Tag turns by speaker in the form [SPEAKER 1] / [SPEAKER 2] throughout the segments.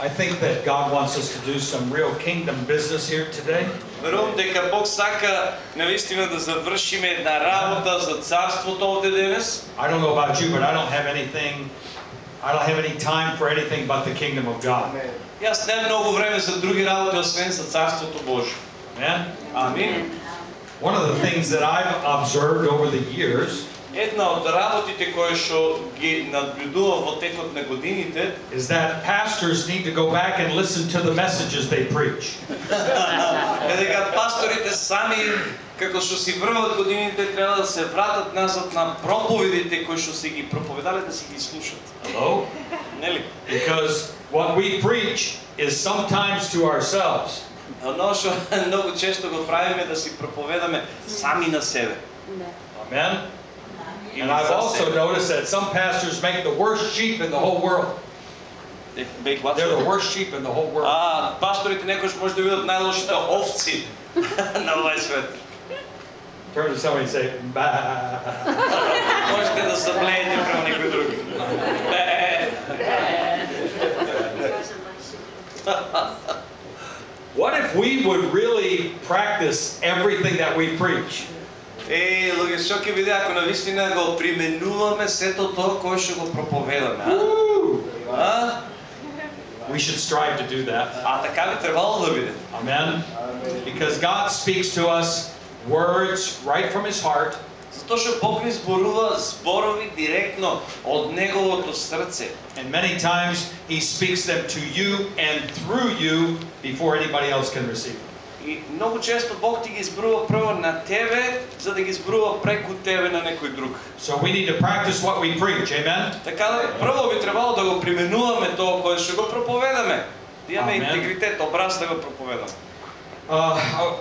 [SPEAKER 1] I think that God wants us to do some real kingdom business here today.
[SPEAKER 2] Верувам дека Бог сака навистина да завршиме една работа за царството овде денес.
[SPEAKER 1] I don't know about you, but I don't have anything, I don't have any time for anything but the kingdom of God.
[SPEAKER 2] Јас немам многу време за други работи освен за царството Божјо.
[SPEAKER 1] Amen?
[SPEAKER 2] Амин.
[SPEAKER 1] One of the things that I've observed over the years
[SPEAKER 2] Една од работите кои што ги наблюдував во текот на годините
[SPEAKER 1] is that pastors need to go back and listen to the messages they preach.
[SPEAKER 2] е дека пасторите сами како што си врват годините треба да се вратат назад на проповедите кои што се ги проповедале да си ги слушат.
[SPEAKER 1] Hello?
[SPEAKER 2] Нели?
[SPEAKER 1] Because what we preach is sometimes to ourselves.
[SPEAKER 2] Оно што многу често го правиме да си проповедаме сами на себе.
[SPEAKER 1] Amen?
[SPEAKER 2] Или
[SPEAKER 1] And I've
[SPEAKER 2] за
[SPEAKER 1] also
[SPEAKER 2] себе.
[SPEAKER 1] noticed that some pastors make the worst sheep in the whole world.
[SPEAKER 2] Е, бе, what?
[SPEAKER 1] They're the worst sheep in the whole world.
[SPEAKER 2] А, пасторите некојаш може да видат најлошите овци на овај свет.
[SPEAKER 1] Turn to somebody and say, bah.
[SPEAKER 2] Можете да заблеете према некој друг.
[SPEAKER 1] What if we would really practice everything that we preach?
[SPEAKER 2] Е, луѓе, што ќе биде ако навистина го применуваме сето тоа кое што го проповедаме, а?
[SPEAKER 1] Woo!
[SPEAKER 2] А?
[SPEAKER 1] We should strive to do that.
[SPEAKER 2] А така би требало да биде.
[SPEAKER 1] Amen? Because God speaks to us words right from His heart,
[SPEAKER 2] Затоа што Бог ни зборува зборови директно од неговото срце.
[SPEAKER 1] and many times He speaks them to you and through you before anybody else can receive them.
[SPEAKER 2] И многу често Бог ти ги зборува прво на тебе, за да ги зборува преку тебе на некој друг.
[SPEAKER 1] So we need to practice what we preach. Amen?
[SPEAKER 2] Така прво би требало да го применуваме тоа кое што го проповедаме. Да имаме интегритет, образ да го проповедаме.
[SPEAKER 1] Uh,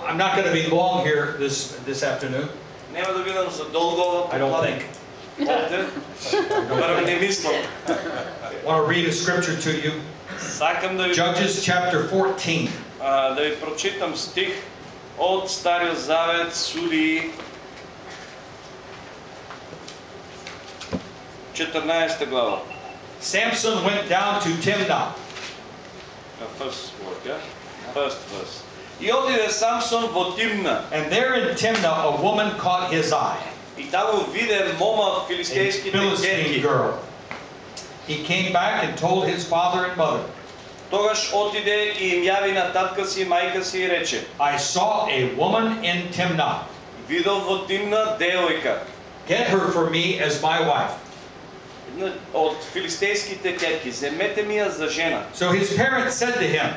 [SPEAKER 1] I'm not going to be long here this, this afternoon.
[SPEAKER 2] Нема да бидам за долго
[SPEAKER 1] I don't think.
[SPEAKER 2] Овде. Барам не мислам.
[SPEAKER 1] I want to read a scripture to you.
[SPEAKER 2] Сакам да ви,
[SPEAKER 1] Judges chapter 14.
[SPEAKER 2] а, да ви прочитам стих од Стариот Завет, Суди, 14 глава.
[SPEAKER 1] Samson went down to Timnah.
[SPEAKER 2] Uh, First word, yeah? First verse. И отиде Самсон во Тимна.
[SPEAKER 1] And there in Timnah, a woman caught his eye.
[SPEAKER 2] И таму виде мома од
[SPEAKER 1] A
[SPEAKER 2] филистејските
[SPEAKER 1] Philistine
[SPEAKER 2] ќерки.
[SPEAKER 1] girl. He came back and told his father and mother,
[SPEAKER 2] Тогаш отиде и им јави на татка си и мајка си и рече:
[SPEAKER 1] I saw a woman in Timnah.
[SPEAKER 2] Видов во Тимна девојка,
[SPEAKER 1] Get her for me as my wife.
[SPEAKER 2] Од филистејските ќерки, земете ми ја за жена.
[SPEAKER 1] So his parents said to him,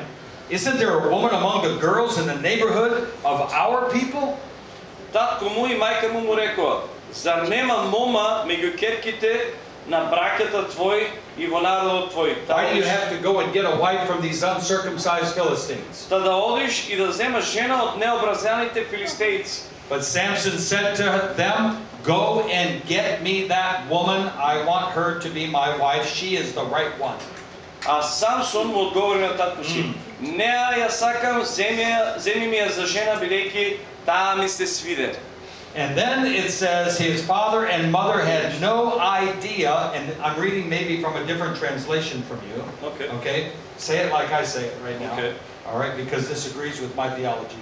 [SPEAKER 1] Isn't there a woman among the girls in the neighborhood of our people?
[SPEAKER 2] Татко му и мајка му му рекоа: Зар нема мома меѓу ќерките на браката твој и во народот твој?
[SPEAKER 1] Why do you have to go and get a wife from these uncircumcised Philistines?
[SPEAKER 2] Та да одиш и да земаш жена од необразаните филистејци.
[SPEAKER 1] But Samson said to them, Go and get me that woman. I want her to be my wife. She is the right one.
[SPEAKER 2] А Самсон му одговори на татко си: Неа ја сакам, земи, ја- земи ми ја за жена, бидејќи таа ми се свиде.
[SPEAKER 1] And then it says his father and mother had no idea, and I'm reading maybe from a different translation from you.
[SPEAKER 2] Okay.
[SPEAKER 1] Okay? Say it like I say it right now.
[SPEAKER 2] Okay.
[SPEAKER 1] All right, because this agrees with my theology.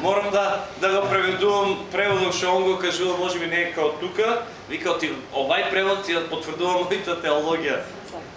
[SPEAKER 2] Морам да да го преведувам преводот што он го кажува, можеби не е као тука, вика ти овај превод ти ја потврдува мојата теологија.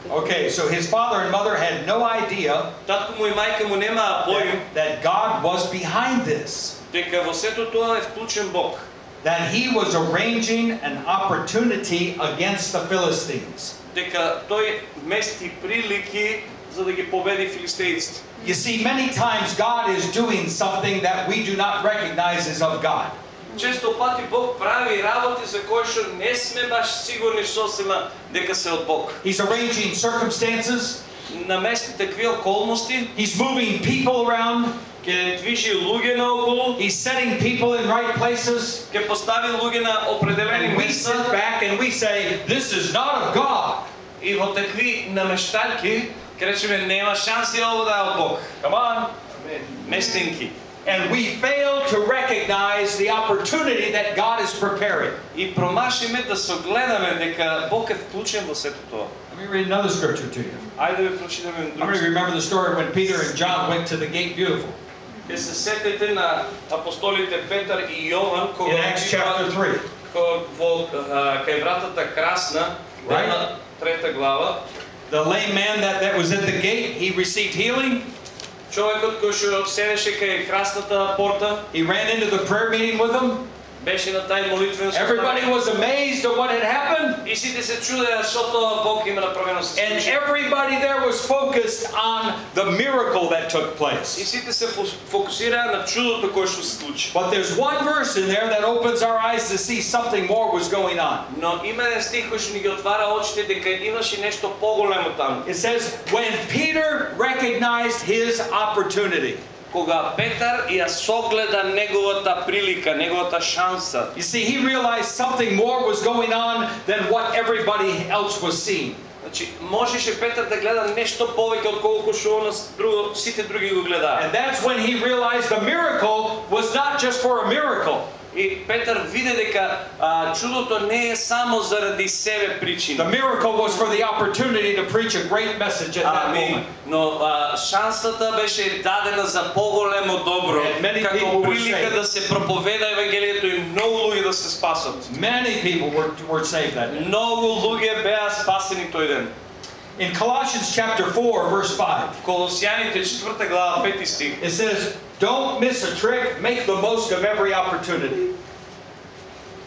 [SPEAKER 1] Okay, so his father and mother had no idea
[SPEAKER 2] Татко му и мајка му немаа поим
[SPEAKER 1] that God was behind this,
[SPEAKER 2] дека во сето тоа е вклучен Бог.
[SPEAKER 1] that he was arranging an opportunity against the Philistines.
[SPEAKER 2] Дека тој мести прилики за да ги победи филистејците.
[SPEAKER 1] You see, many times God is doing something that we do not recognize as of God.
[SPEAKER 2] Често пати Бог прави работи за кои што не сме баш сигурни сосема дека се од Бог.
[SPEAKER 1] He's arranging circumstances,
[SPEAKER 2] Намести такви околности,
[SPEAKER 1] he's moving people around,
[SPEAKER 2] ќе движи луѓе наоколу,
[SPEAKER 1] he's setting people in right places,
[SPEAKER 2] ќе постави луѓе на определени
[SPEAKER 1] and we sit
[SPEAKER 2] места
[SPEAKER 1] back and we say, This is not of God.
[SPEAKER 2] и во такви намешталки ќе речеме нема шанси ово да е од Бог. Come on. Местинки.
[SPEAKER 1] and we fail to recognize the opportunity that God is preparing.
[SPEAKER 2] И промашиме да согледаме дека Бог е вклучен во сето тоа.
[SPEAKER 1] Let me read another scripture to you.
[SPEAKER 2] Ајде да ви прочитаме
[SPEAKER 1] How many
[SPEAKER 2] друг.
[SPEAKER 1] remember the story when Peter and John went to the gate beautiful
[SPEAKER 2] Ке се сетите на апостолите Петар и Јован кога
[SPEAKER 1] in Acts chapter 3?
[SPEAKER 2] кога во кај вратата красна,
[SPEAKER 1] Right.
[SPEAKER 2] на трета глава,
[SPEAKER 1] The lame man that, that was at the gate, he received healing.
[SPEAKER 2] човекот кој што седеше кај красната порта,
[SPEAKER 1] He ran into the prayer meeting with them.
[SPEAKER 2] беше на тај молитвен
[SPEAKER 1] Everybody was amazed at what had happened.
[SPEAKER 2] И сите се чудеа што тоа Бог има направено со
[SPEAKER 1] And
[SPEAKER 2] случај.
[SPEAKER 1] everybody there was focused on the miracle that took
[SPEAKER 2] И
[SPEAKER 1] place.
[SPEAKER 2] сите се фу- фокусираа на чудото кое што се случи.
[SPEAKER 1] But there's one verse in there that opens our eyes to see something more was going on.
[SPEAKER 2] Но има еден стих кој што ни ги отвара очите дека имаше нешто поголемо таму.
[SPEAKER 1] It says, when Peter recognized his opportunity.
[SPEAKER 2] Кога Петар ја согледа неговата прилика, неговата шанса.
[SPEAKER 1] You see, he realized something more was going on than what everybody else was seeing.
[SPEAKER 2] Значи, можеше Петар да гледа нешто повеќе отколку што он друго, сите други го гледаа.
[SPEAKER 1] And that's when he realized the miracle was not just for a miracle.
[SPEAKER 2] И Петар виде дека а, чудото не е само заради себе
[SPEAKER 1] The
[SPEAKER 2] причина.
[SPEAKER 1] miracle was for the opportunity to preach a great message at that moment.
[SPEAKER 2] Но а, шансата беше дадена за поголемо добро, како прилика да се проповеда евангелието и многу луѓе да се спасат.
[SPEAKER 1] Many people were, were saved that day.
[SPEAKER 2] Многу луѓе беа спасени тој ден.
[SPEAKER 1] In Colossians chapter 4, verse 5,
[SPEAKER 2] Колосјаните 4 глава 5 стих.
[SPEAKER 1] it says, Don't miss a trick, make the most of every opportunity.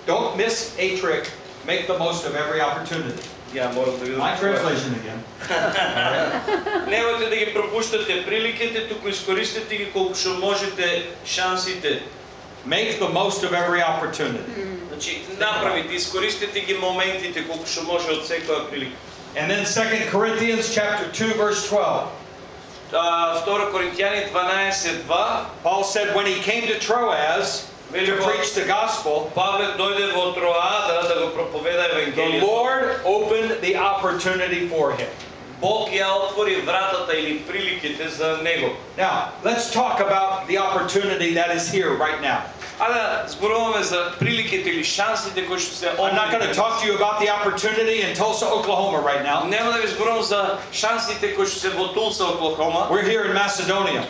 [SPEAKER 1] Don't miss a trick, make the most of every opportunity.
[SPEAKER 2] Ја морам да видам.
[SPEAKER 1] My translation again.
[SPEAKER 2] Немојте да ги пропуштате приликите, туку искористете ги колку што можете шансите.
[SPEAKER 1] Make the most of every opportunity.
[SPEAKER 2] Значи, направите, искористете ги моментите колку што може од секоја прилика.
[SPEAKER 1] And then 2 Corinthians chapter 2, verse 12.
[SPEAKER 2] А, 2 Коринтијани 12.2
[SPEAKER 1] Paul said when he came to Troas to preach the gospel,
[SPEAKER 2] Павле дојде во Троада да го проповеда
[SPEAKER 1] the
[SPEAKER 2] Евангелието.
[SPEAKER 1] Lord opened the opportunity for him.
[SPEAKER 2] Бог ја отвори вратата или приликите за него.
[SPEAKER 1] Now, let's talk about the opportunity that is here right now.
[SPEAKER 2] А да зборуваме за приликите или шансите кои што се
[SPEAKER 1] I'm not going to
[SPEAKER 2] овде.
[SPEAKER 1] talk to you about the opportunity in Tulsa, Oklahoma right now.
[SPEAKER 2] Нема да ви зборувам за шансите кои што се во Тулса, Оклахома.
[SPEAKER 1] We're here in Macedonia.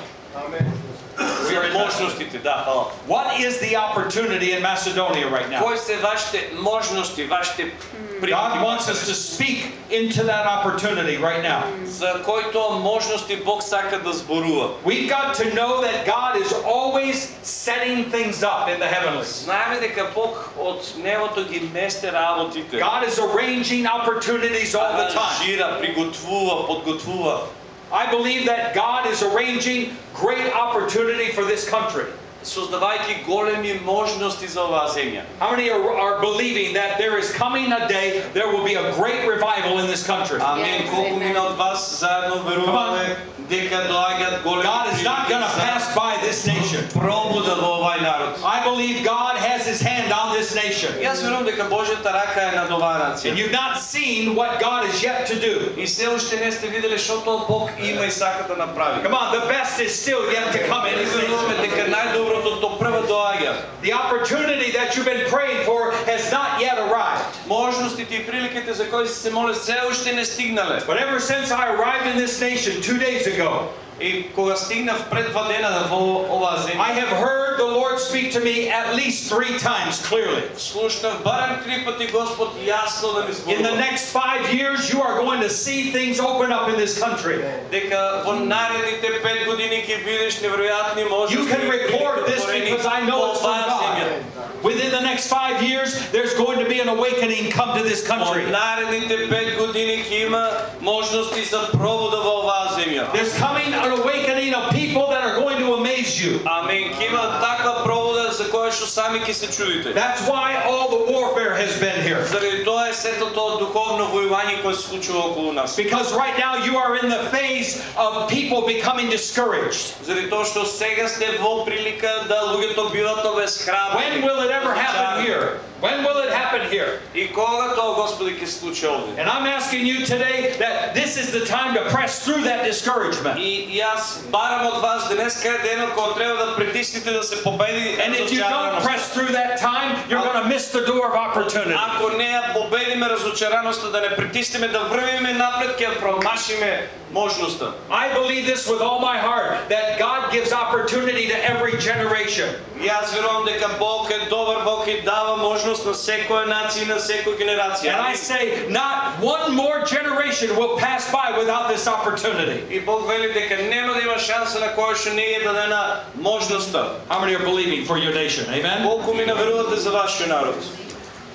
[SPEAKER 2] За можностите, да, фала.
[SPEAKER 1] What is the opportunity in Macedonia right now?
[SPEAKER 2] Кои се вашите можности, вашите
[SPEAKER 1] God
[SPEAKER 2] прилики?
[SPEAKER 1] wants us to speak into that opportunity right now.
[SPEAKER 2] За които можности Бог сака да зборува.
[SPEAKER 1] We've got to know that God is always setting things up in the heavenlies.
[SPEAKER 2] Знаеме дека Бог од небото ги месте работите.
[SPEAKER 1] God is arranging opportunities all the time.
[SPEAKER 2] Аранжира, приготвува, подготвува.
[SPEAKER 1] I believe that God is arranging great opportunity for this country.
[SPEAKER 2] создавајќи големи можности за оваа земја.
[SPEAKER 1] How many are, are believing that there is coming a day there will be a great revival in this country?
[SPEAKER 2] Амин.
[SPEAKER 3] Yes,
[SPEAKER 2] Колку
[SPEAKER 3] amen.
[SPEAKER 2] мина од вас заедно веруваме дека доаѓаат големи
[SPEAKER 1] God is not going to
[SPEAKER 2] прилики
[SPEAKER 1] pass
[SPEAKER 2] за
[SPEAKER 1] by this nation.
[SPEAKER 2] пробуда во овај народ.
[SPEAKER 1] I believe God has his hand on this nation.
[SPEAKER 2] Јас верувам дека Божјата рака е над оваа
[SPEAKER 1] And
[SPEAKER 2] нација.
[SPEAKER 1] you've not seen what God is yet to do.
[SPEAKER 2] И се уште не сте виделе што тоа Бог има и сака да направи.
[SPEAKER 1] Come on, the best is still yet to come in
[SPEAKER 2] И
[SPEAKER 1] this
[SPEAKER 2] веруваме
[SPEAKER 1] nation.
[SPEAKER 2] дека најдоброто до прво доаѓа.
[SPEAKER 1] The opportunity that you've been praying for has not yet arrived.
[SPEAKER 2] Можностите и приликите за кои се моле се уште не стигнале.
[SPEAKER 1] But ever since I arrived in this nation two days ago,
[SPEAKER 2] И кога стигнав пред два дена во оваа
[SPEAKER 1] I
[SPEAKER 2] земја,
[SPEAKER 1] have heard the Lord speak to me at least three times clearly.
[SPEAKER 2] слушнав барем три пати Господ јасно да ми
[SPEAKER 1] In the
[SPEAKER 2] зборува.
[SPEAKER 1] next five years, you are going to see things open up in this country.
[SPEAKER 2] дека во наредните пет години ќе видиш неверојатни можности.
[SPEAKER 1] You can record this because I know it's from God. Within the next five years, there's going to be an awakening come to this
[SPEAKER 2] Во
[SPEAKER 1] country.
[SPEAKER 2] наредните пет години ќе има можности за пробуда во оваа земја.
[SPEAKER 1] There's coming you.
[SPEAKER 2] Амин. Ќе има таква пробуда за која што сами ќе се чудите.
[SPEAKER 1] That's why all the warfare has been here.
[SPEAKER 2] Заради тоа е сето тоа духовно војување кое се случува околу нас.
[SPEAKER 1] Because right now you are in the phase of people becoming discouraged.
[SPEAKER 2] Заради тоа што сега сте во прилика да луѓето биват обесхрабрени.
[SPEAKER 1] When will it ever happen here? When will it happen here?
[SPEAKER 2] И кога тоа Господи ќе се случи овде?
[SPEAKER 1] And I'm asking you today that this is the time to press through that discouragement.
[SPEAKER 2] И јас барам од вас денеска е денот кога треба да притиснете да се победи
[SPEAKER 1] And if you don't
[SPEAKER 2] разочараноста.
[SPEAKER 1] press through that time, you're going to miss the door of opportunity.
[SPEAKER 2] Ако не ја победиме разочараноста, да не притиснеме, да врвиме напред, ќе ја промашиме можноста.
[SPEAKER 1] I believe this with all my heart that God gives opportunity to every generation.
[SPEAKER 2] Јас верувам дека Бог е добар Бог и дава можност на секоја нација и на секоја генерација.
[SPEAKER 1] And I say, not one more generation will pass by without this opportunity.
[SPEAKER 2] И Бог вели дека нема да има шанса на која што не е дадена можноста.
[SPEAKER 1] How many are believing for your nation? Amen?
[SPEAKER 2] Колку ми наверувате за вашиот народ?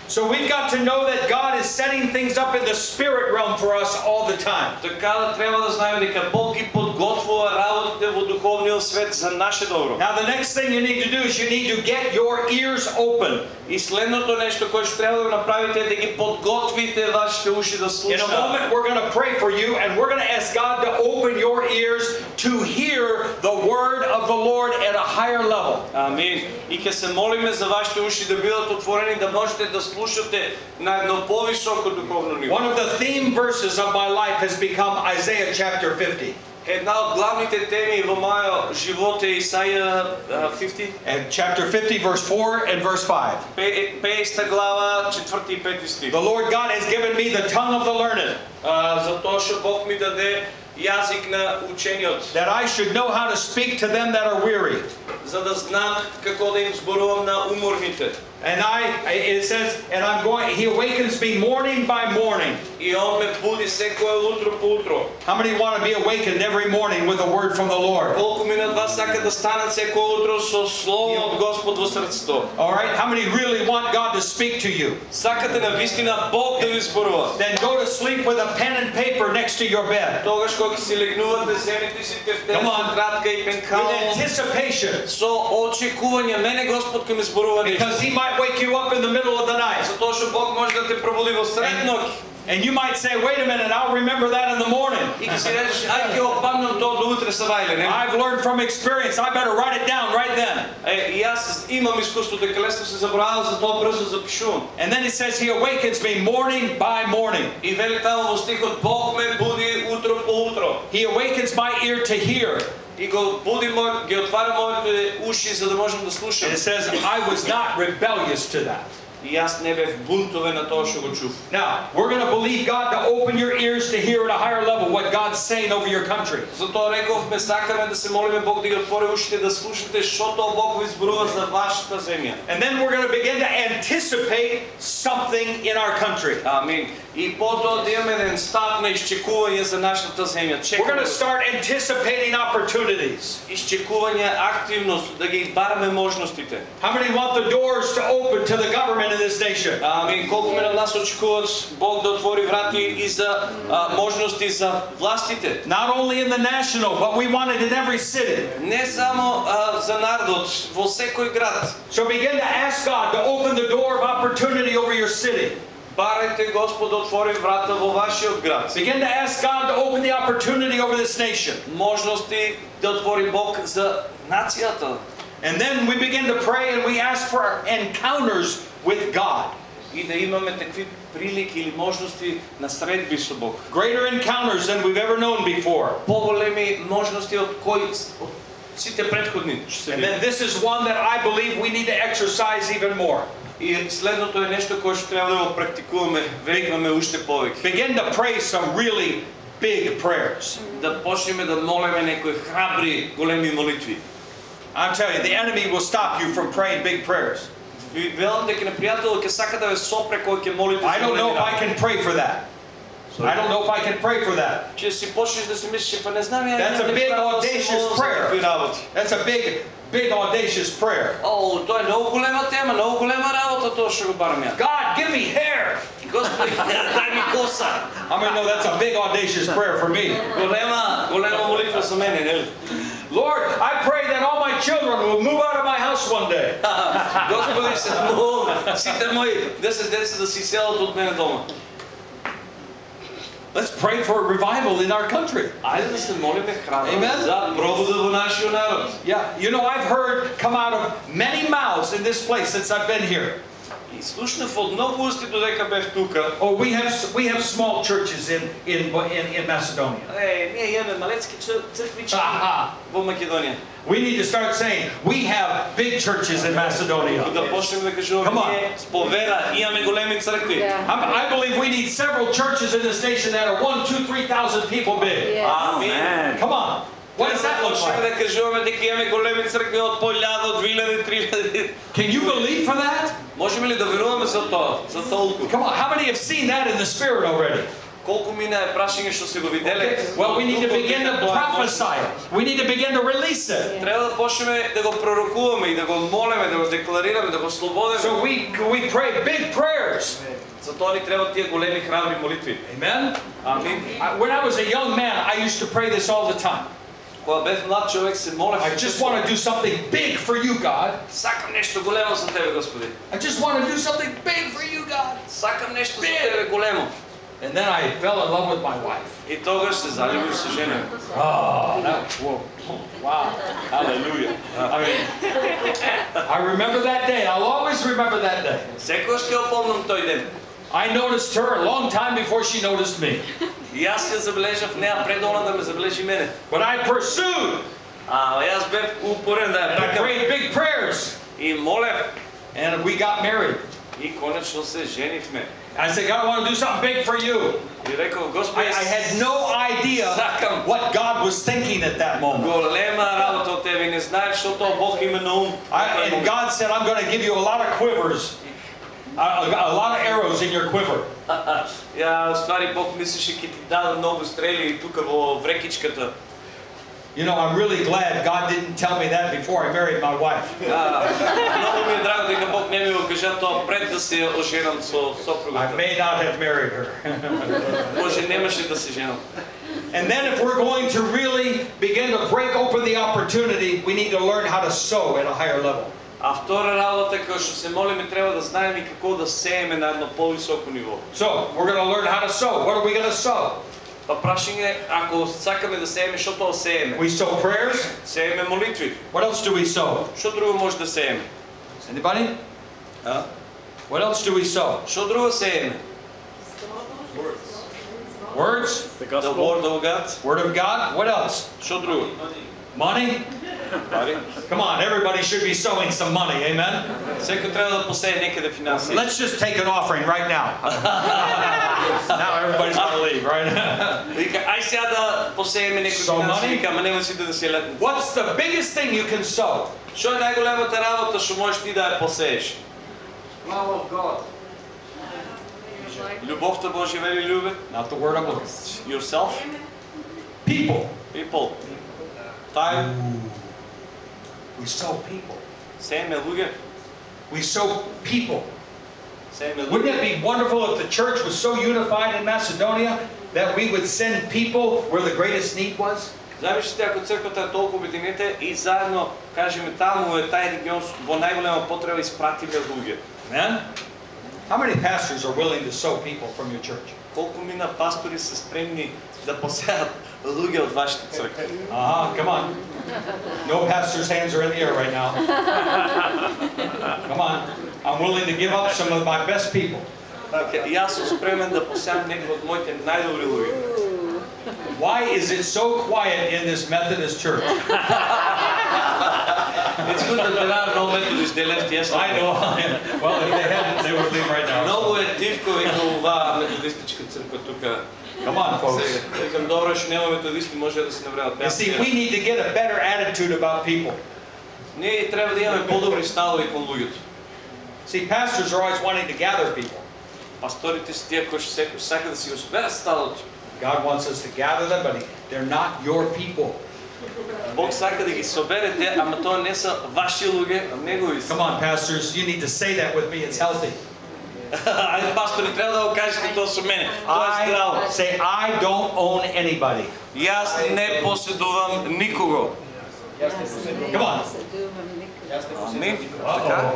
[SPEAKER 1] So we've got to know that God is setting things up in the spirit realm for us all the time.
[SPEAKER 2] Така да треба да знаеме дека Бог ги подготвува работите во духовниот свет за наше добро.
[SPEAKER 1] Now, the next thing you need to do is you need to get your ears open.
[SPEAKER 2] И следното нешто кое што треба да го направите е да ги подготвите вашите уши да
[SPEAKER 1] In a
[SPEAKER 2] слушаат.
[SPEAKER 1] moment, we're going to pray for you and we're going to ask God to open your ears to hear the word of the Lord at a higher level.
[SPEAKER 2] Амин. И ќе се молиме за вашите уши да бидат отворени да можете да слушате на едно повисоко духовно ниво.
[SPEAKER 1] One of the theme verses of my life has become Isaiah chapter 50.
[SPEAKER 2] Една од главните теми во мојот живот е Исаја а, 50,
[SPEAKER 1] And chapter 50, verse 4 and verse 5.
[SPEAKER 2] пе- 50 глава, 4 и 5 стих.
[SPEAKER 1] The Lord God has given me the tongue of the learned,
[SPEAKER 2] А, за тоа што Бог ми даде јазик на учениот,
[SPEAKER 1] that I should know how to speak to them that are weary.
[SPEAKER 2] за да знам како да им зборувам на уморните.
[SPEAKER 1] And I, it says, and I'm going, He awakens me morning by morning.
[SPEAKER 2] И он ме буди секое утро по утро.
[SPEAKER 1] How many want to be awakened every morning with a word from the Lord?
[SPEAKER 2] Колку минат вас сакат да станат секое утро со слово од Господ во срцето.
[SPEAKER 1] All right? How many really want God to speak to you?
[SPEAKER 2] Сакате на вистина Бог да ви зборува.
[SPEAKER 1] Then go to sleep with a pen and paper next to your bed
[SPEAKER 2] Тогаш кога ќе си легнувате, земите си тефтер,
[SPEAKER 1] Come on.
[SPEAKER 2] тетрадка и
[SPEAKER 1] with
[SPEAKER 2] пенкало,
[SPEAKER 1] anticipation
[SPEAKER 2] со очекување, мене Господ ќе ми зборува нешто.
[SPEAKER 1] because He might wake you up in the middle of the night.
[SPEAKER 2] Затоа што Бог може да те пробуди во сред ноќ.
[SPEAKER 1] And you might say, wait a minute, I'll remember that in the morning.
[SPEAKER 2] И ќе си речеш, ај ќе опамнам тоа до утре сабајле, не?
[SPEAKER 1] I've learned from experience, I better write it down right then.
[SPEAKER 2] Е, и јас имам искуство дека лесно се заборавам, затоа брзо запишувам.
[SPEAKER 1] And then He says, He awakens me morning by morning.
[SPEAKER 2] И вели таму во стихот, Бог ме буди утро по утро.
[SPEAKER 1] He awakens my ear to hear.
[SPEAKER 2] И го буди мој, ги отвара моите уши за да можам да слушам.
[SPEAKER 1] And it says, I was not rebellious to that.
[SPEAKER 2] И јас не бев бунтовен на тоа што го чув.
[SPEAKER 1] Now, we're going to believe God to open your ears to hear at a higher level what God's saying over your country.
[SPEAKER 2] Затоа рековме сакаме да се молиме Бог да ги отвори ушите да слушате што тоа Бог ви зборува за вашата земја.
[SPEAKER 1] And then we're going to begin to anticipate something in our country.
[SPEAKER 2] Амин. И потоа да имаме еден став на исчекување за нашата земја.
[SPEAKER 1] We're going
[SPEAKER 2] Чекаме
[SPEAKER 1] to start anticipating opportunities.
[SPEAKER 2] исчекување активност, да ги бараме можностите.
[SPEAKER 1] How many want the doors to open to the government in this nation?
[SPEAKER 2] Амин. Колку ме на нас очекуваат Бог да отвори врати и за а, можности за властите.
[SPEAKER 1] Not only in the national, but we want it in every city.
[SPEAKER 2] Не само а, за народот, во секој град.
[SPEAKER 1] So begin to ask God to open the door of opportunity over your city.
[SPEAKER 2] Барајте Господ да отвори врата во вашиот град.
[SPEAKER 1] Begin to ask God to open the opportunity over this nation.
[SPEAKER 2] Можности да отвори Бог за нацијата.
[SPEAKER 1] And then we begin to pray and we ask for encounters with God.
[SPEAKER 2] И да имаме такви прилики или можности на средби со Бог.
[SPEAKER 1] Greater encounters than we've ever known before.
[SPEAKER 2] Поголеми можности од кои од сите претходни. што се
[SPEAKER 1] And
[SPEAKER 2] види.
[SPEAKER 1] then this is one that I believe we need to exercise even more.
[SPEAKER 2] И следното е нешто кое што треба да го практикуваме, векнаме уште повеќе.
[SPEAKER 1] Begin to pray some really big prayers.
[SPEAKER 2] Да почнеме да молиме некои храбри, големи молитви.
[SPEAKER 1] I'm telling you, the enemy will stop you from praying big prayers.
[SPEAKER 2] Ви велам дека непријателот ќе сака да ве сопре кога ќе молите
[SPEAKER 1] I
[SPEAKER 2] за
[SPEAKER 1] don't know if I
[SPEAKER 2] големи
[SPEAKER 1] can pray for that. I don't know if I can pray for that.
[SPEAKER 2] Че си почнеш да си мислиш, па не знам ја
[SPEAKER 1] That's
[SPEAKER 2] нямам
[SPEAKER 1] a
[SPEAKER 2] ли
[SPEAKER 1] big
[SPEAKER 2] право да се
[SPEAKER 1] audacious
[SPEAKER 2] молам за
[SPEAKER 1] prayer.
[SPEAKER 2] такви работи.
[SPEAKER 1] That's a big, big audacious prayer.
[SPEAKER 2] О, тоа е многу голема тема, многу голема работа тоа што го барам ја.
[SPEAKER 1] God, give me hair.
[SPEAKER 2] Господи, дај ми коса.
[SPEAKER 1] I mean, no, that's a big audacious prayer for me.
[SPEAKER 2] Голема, голема молитва за мене, нели?
[SPEAKER 1] Lord, I pray that all my children will move out of my house one day.
[SPEAKER 2] Господи, се молам, сите мои 10 деца да си селат од мене дома.
[SPEAKER 1] Let's pray for a revival in our country.
[SPEAKER 2] Ајде да се молиме храбро
[SPEAKER 1] Amen.
[SPEAKER 2] за пробуда во нашиот народ.
[SPEAKER 1] Yeah, you know, I've heard come out of many mouths in this place since I've been here.
[SPEAKER 2] И слушнав од многу усти додека бев тука.
[SPEAKER 1] Oh, we have we have small churches in in in, in Macedonia.
[SPEAKER 2] Е, ние имаме малецки цр- црквички
[SPEAKER 1] Aha.
[SPEAKER 2] во Македонија.
[SPEAKER 1] We need to start saying we have big churches in
[SPEAKER 2] И
[SPEAKER 1] Macedonia.
[SPEAKER 2] да почнеме да кажуваме
[SPEAKER 1] Come on.
[SPEAKER 2] ние по вера имаме големи цркви.
[SPEAKER 3] Yeah.
[SPEAKER 1] I, I believe we need several churches in this nation that are one, two, three thousand people big.
[SPEAKER 3] Yes.
[SPEAKER 2] Амин.
[SPEAKER 1] Come on. What does that look
[SPEAKER 2] Почнеме
[SPEAKER 1] like?
[SPEAKER 2] да кажуваме дека имаме големи цркви од по 1000, 2000, 3000.
[SPEAKER 1] Can you believe for that?
[SPEAKER 2] Можеме ли да веруваме за тоа? За толку?
[SPEAKER 1] Come on. How many have seen that in the spirit already?
[SPEAKER 2] Колку мина е прашање што се го виделе?
[SPEAKER 1] Well, we need to
[SPEAKER 2] Духот
[SPEAKER 1] begin to
[SPEAKER 2] дека тоа е
[SPEAKER 1] prophesy it. We need to begin to release it.
[SPEAKER 2] Треба да почнеме да го пророкуваме и да го молиме, да го декларираме, да го слободиме.
[SPEAKER 1] So we we pray big prayers.
[SPEAKER 2] За тоа ни треба тие големи храбри молитви.
[SPEAKER 1] Amen.
[SPEAKER 2] Амин.
[SPEAKER 1] I, when I was a young man, I used to pray this all the time.
[SPEAKER 2] Кога бев млад човек се молев.
[SPEAKER 1] I just want to do something big for you, God.
[SPEAKER 2] Сакам нешто големо за тебе, Господи.
[SPEAKER 1] I just want to do something big for you, God.
[SPEAKER 2] Сакам нешто за
[SPEAKER 1] Биг.
[SPEAKER 2] тебе големо.
[SPEAKER 1] And then I fell in love with my wife.
[SPEAKER 2] И тогаш се залюбив со жена.
[SPEAKER 1] Oh, that whoa, wow, hallelujah. I mean, I remember that day. I'll always remember that day.
[SPEAKER 2] Секогаш ќе опомнам тој ден.
[SPEAKER 1] I noticed her a long time before she noticed me.
[SPEAKER 2] И јас ја забележав неа пред она да ме забележи мене.
[SPEAKER 1] But I pursued.
[SPEAKER 2] А јас бев упорен да ја
[SPEAKER 1] And I
[SPEAKER 2] пракам.
[SPEAKER 1] prayed big prayers.
[SPEAKER 2] И молев.
[SPEAKER 1] And we got married.
[SPEAKER 2] И конечно се женивме.
[SPEAKER 1] I said, God, I want to do something big for you.
[SPEAKER 2] И реков,
[SPEAKER 1] I,
[SPEAKER 2] Господи,
[SPEAKER 1] I had no idea
[SPEAKER 2] Сакам.
[SPEAKER 1] what God was thinking at that moment.
[SPEAKER 2] голема работа од тебе, не знаеш што тоа Бог има на ум.
[SPEAKER 1] I, and God said, I'm going to give you a lot of quivers, a, a, a lot of arrows in your quiver.
[SPEAKER 2] Ја, ствари, Бог мислеше ќе ти даде многу стрели тука во врекичката.
[SPEAKER 1] You know, I'm really glad God didn't tell me that before I married my wife.
[SPEAKER 2] А, Многу ми е драго дека Бог не ми го кажа тоа пред да се оженам со
[SPEAKER 1] I
[SPEAKER 2] сопругата.
[SPEAKER 1] may not have married her.
[SPEAKER 2] Може немаше да се женам.
[SPEAKER 1] and then, if we're going to really begin to break open the opportunity, we need to learn how to sow at a higher level.
[SPEAKER 2] А втора работа кога што се молиме треба да знаеме и како да сееме на едно повисоко ниво.
[SPEAKER 1] So, we're going to learn how to sow. What are we going to sow?
[SPEAKER 2] Па прашање, ако сакаме да сееме, што тоа сееме?
[SPEAKER 1] We sow prayers.
[SPEAKER 2] Сееме молитви.
[SPEAKER 1] What else do we sow?
[SPEAKER 2] Што друго може да сееме?
[SPEAKER 1] Anybody?
[SPEAKER 2] А?
[SPEAKER 1] What else do we sow?
[SPEAKER 2] Што друго сееме?
[SPEAKER 1] Words?
[SPEAKER 2] The word of God.
[SPEAKER 1] Word of God? What else?
[SPEAKER 2] Што друго?
[SPEAKER 1] Money?
[SPEAKER 2] Пари.
[SPEAKER 1] Come on, everybody should be sowing some money, amen?
[SPEAKER 2] Секој треба да посее некаде финансии.
[SPEAKER 1] Let's just take an offering right now. now everybody's going to leave, right?
[SPEAKER 2] Вика, ај сега да посееме некои
[SPEAKER 1] So
[SPEAKER 2] финансии,
[SPEAKER 1] money?
[SPEAKER 2] вика, ама нема сите да се летнат.
[SPEAKER 1] What's the biggest thing you can sow?
[SPEAKER 2] Што е најголемата работа што можеш ти да ја посееш? Љубовта Божја вели љубе.
[SPEAKER 1] Not the word I'm looking
[SPEAKER 2] Yourself.
[SPEAKER 1] People.
[SPEAKER 2] People. Time.
[SPEAKER 1] We sow people.
[SPEAKER 2] Сееме луѓе.
[SPEAKER 1] We sow people.
[SPEAKER 2] Сееме
[SPEAKER 1] Wouldn't
[SPEAKER 2] луѓе.
[SPEAKER 1] it be wonderful if the church was so unified in Macedonia that we would send people where the greatest need was?
[SPEAKER 2] Замислите ако црквата е толку обединета и заедно кажеме таму е тај регион во најголема потреба испратиме луѓе.
[SPEAKER 1] Amen? How many pastors are willing to sow people from your church?
[SPEAKER 2] Колку мина пастори се спремни да посеат луѓе од вашите цркви?
[SPEAKER 1] Uh-huh, come on. No pastor's hands are in the air right now. Come on. I'm willing to give up some of my best people.
[SPEAKER 2] Така, и јас сум спремен да посеам некои од моите најдобри луѓе.
[SPEAKER 1] Why is it so quiet in this Methodist church?
[SPEAKER 2] It's good that there are no Methodists, they left
[SPEAKER 1] I
[SPEAKER 2] yesterday.
[SPEAKER 1] know. Well, if they hadn't, they would leave right now.
[SPEAKER 2] Многу е дивко вика оваа методистичка црква тука.
[SPEAKER 1] Come on, folks.
[SPEAKER 2] Сега, Викам добро што нема методисти, може да се навремат.
[SPEAKER 1] You see, we need to get a better attitude about people.
[SPEAKER 2] Ние треба да имаме подобри ставови кон луѓето.
[SPEAKER 1] See, pastors are always wanting to gather people.
[SPEAKER 2] Пасторите се тие кои што секој сака да си го соберат стадото.
[SPEAKER 1] God wants us to gather them, but they're not your people.
[SPEAKER 2] Бог сака да ги соберете, ама тоа не се ваши луѓе, а негови се.
[SPEAKER 1] Come on, pastors, you need to say that with me. It's healthy.
[SPEAKER 2] Ајде пастори, треба да го кажете тоа со мене. Тоа е
[SPEAKER 1] I
[SPEAKER 2] здраво.
[SPEAKER 1] say I don't own anybody.
[SPEAKER 2] Јас не поседувам никого.
[SPEAKER 1] Come on.
[SPEAKER 2] Амин. Така?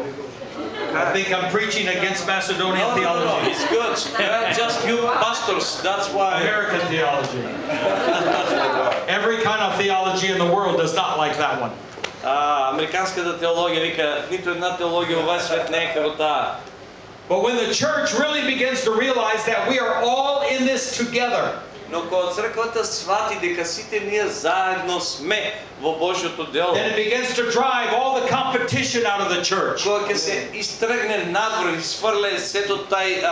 [SPEAKER 1] I think I'm preaching against Macedonian
[SPEAKER 2] No, no, no,
[SPEAKER 1] theology.
[SPEAKER 2] it's good. There are just few pastors, that's why.
[SPEAKER 1] American theology. Every kind of theology in the world does not like that one.
[SPEAKER 2] А, американската теологија вика, ниту една теологија во овај свет не е како таа.
[SPEAKER 1] but when the church really begins to realize that we are all in this together,
[SPEAKER 2] Но кога црквата свати дека сите ние заедно сме во Божјото дело,
[SPEAKER 1] then it begins to drive all the competition out of the church.
[SPEAKER 2] кога ќе се истргне надвор и сврле сето тај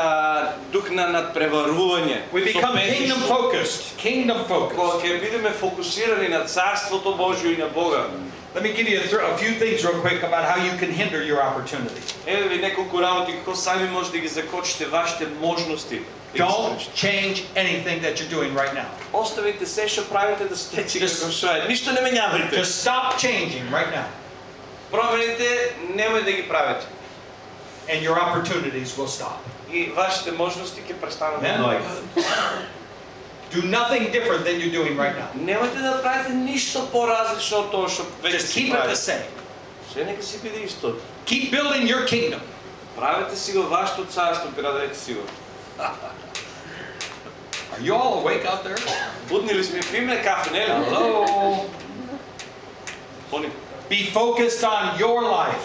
[SPEAKER 2] дух на надпреварување,
[SPEAKER 1] We become kingdom focused. Kingdom
[SPEAKER 2] кога
[SPEAKER 1] focused.
[SPEAKER 2] ќе бидеме фокусирани на царството Божјо и на Бога.
[SPEAKER 1] Let me give you a, th- a few things real quick about how you can hinder your opportunity.
[SPEAKER 2] Еве ви неколку работи како сами може да ги закочите вашите можности. да ги
[SPEAKER 1] Don't
[SPEAKER 2] спречите.
[SPEAKER 1] change anything that you're doing right now.
[SPEAKER 2] Оставите се што правите да стече
[SPEAKER 1] Just-
[SPEAKER 2] како што е. Ништо не менјавајте.
[SPEAKER 1] Just stop changing right now,
[SPEAKER 2] Промените немој да ги правите.
[SPEAKER 1] and your opportunities will stop.
[SPEAKER 2] И вашите можности ќе престанат да
[SPEAKER 1] Amen.
[SPEAKER 2] доаѓаат.
[SPEAKER 1] Do nothing different than you're doing right now.
[SPEAKER 2] Немојте да правите ништо поразлично од тоа што веќе
[SPEAKER 1] Just
[SPEAKER 2] си
[SPEAKER 1] keep it the
[SPEAKER 2] правите.
[SPEAKER 1] same.
[SPEAKER 2] Се нека си биде исто.
[SPEAKER 1] Keep building your kingdom.
[SPEAKER 2] Правете си го вашето царство, градете си го.
[SPEAKER 1] Are you all awake out there?
[SPEAKER 2] Будни ли сме? Пиме кафе, не ли?
[SPEAKER 1] Hello.
[SPEAKER 2] Они.
[SPEAKER 1] Be focused on your life.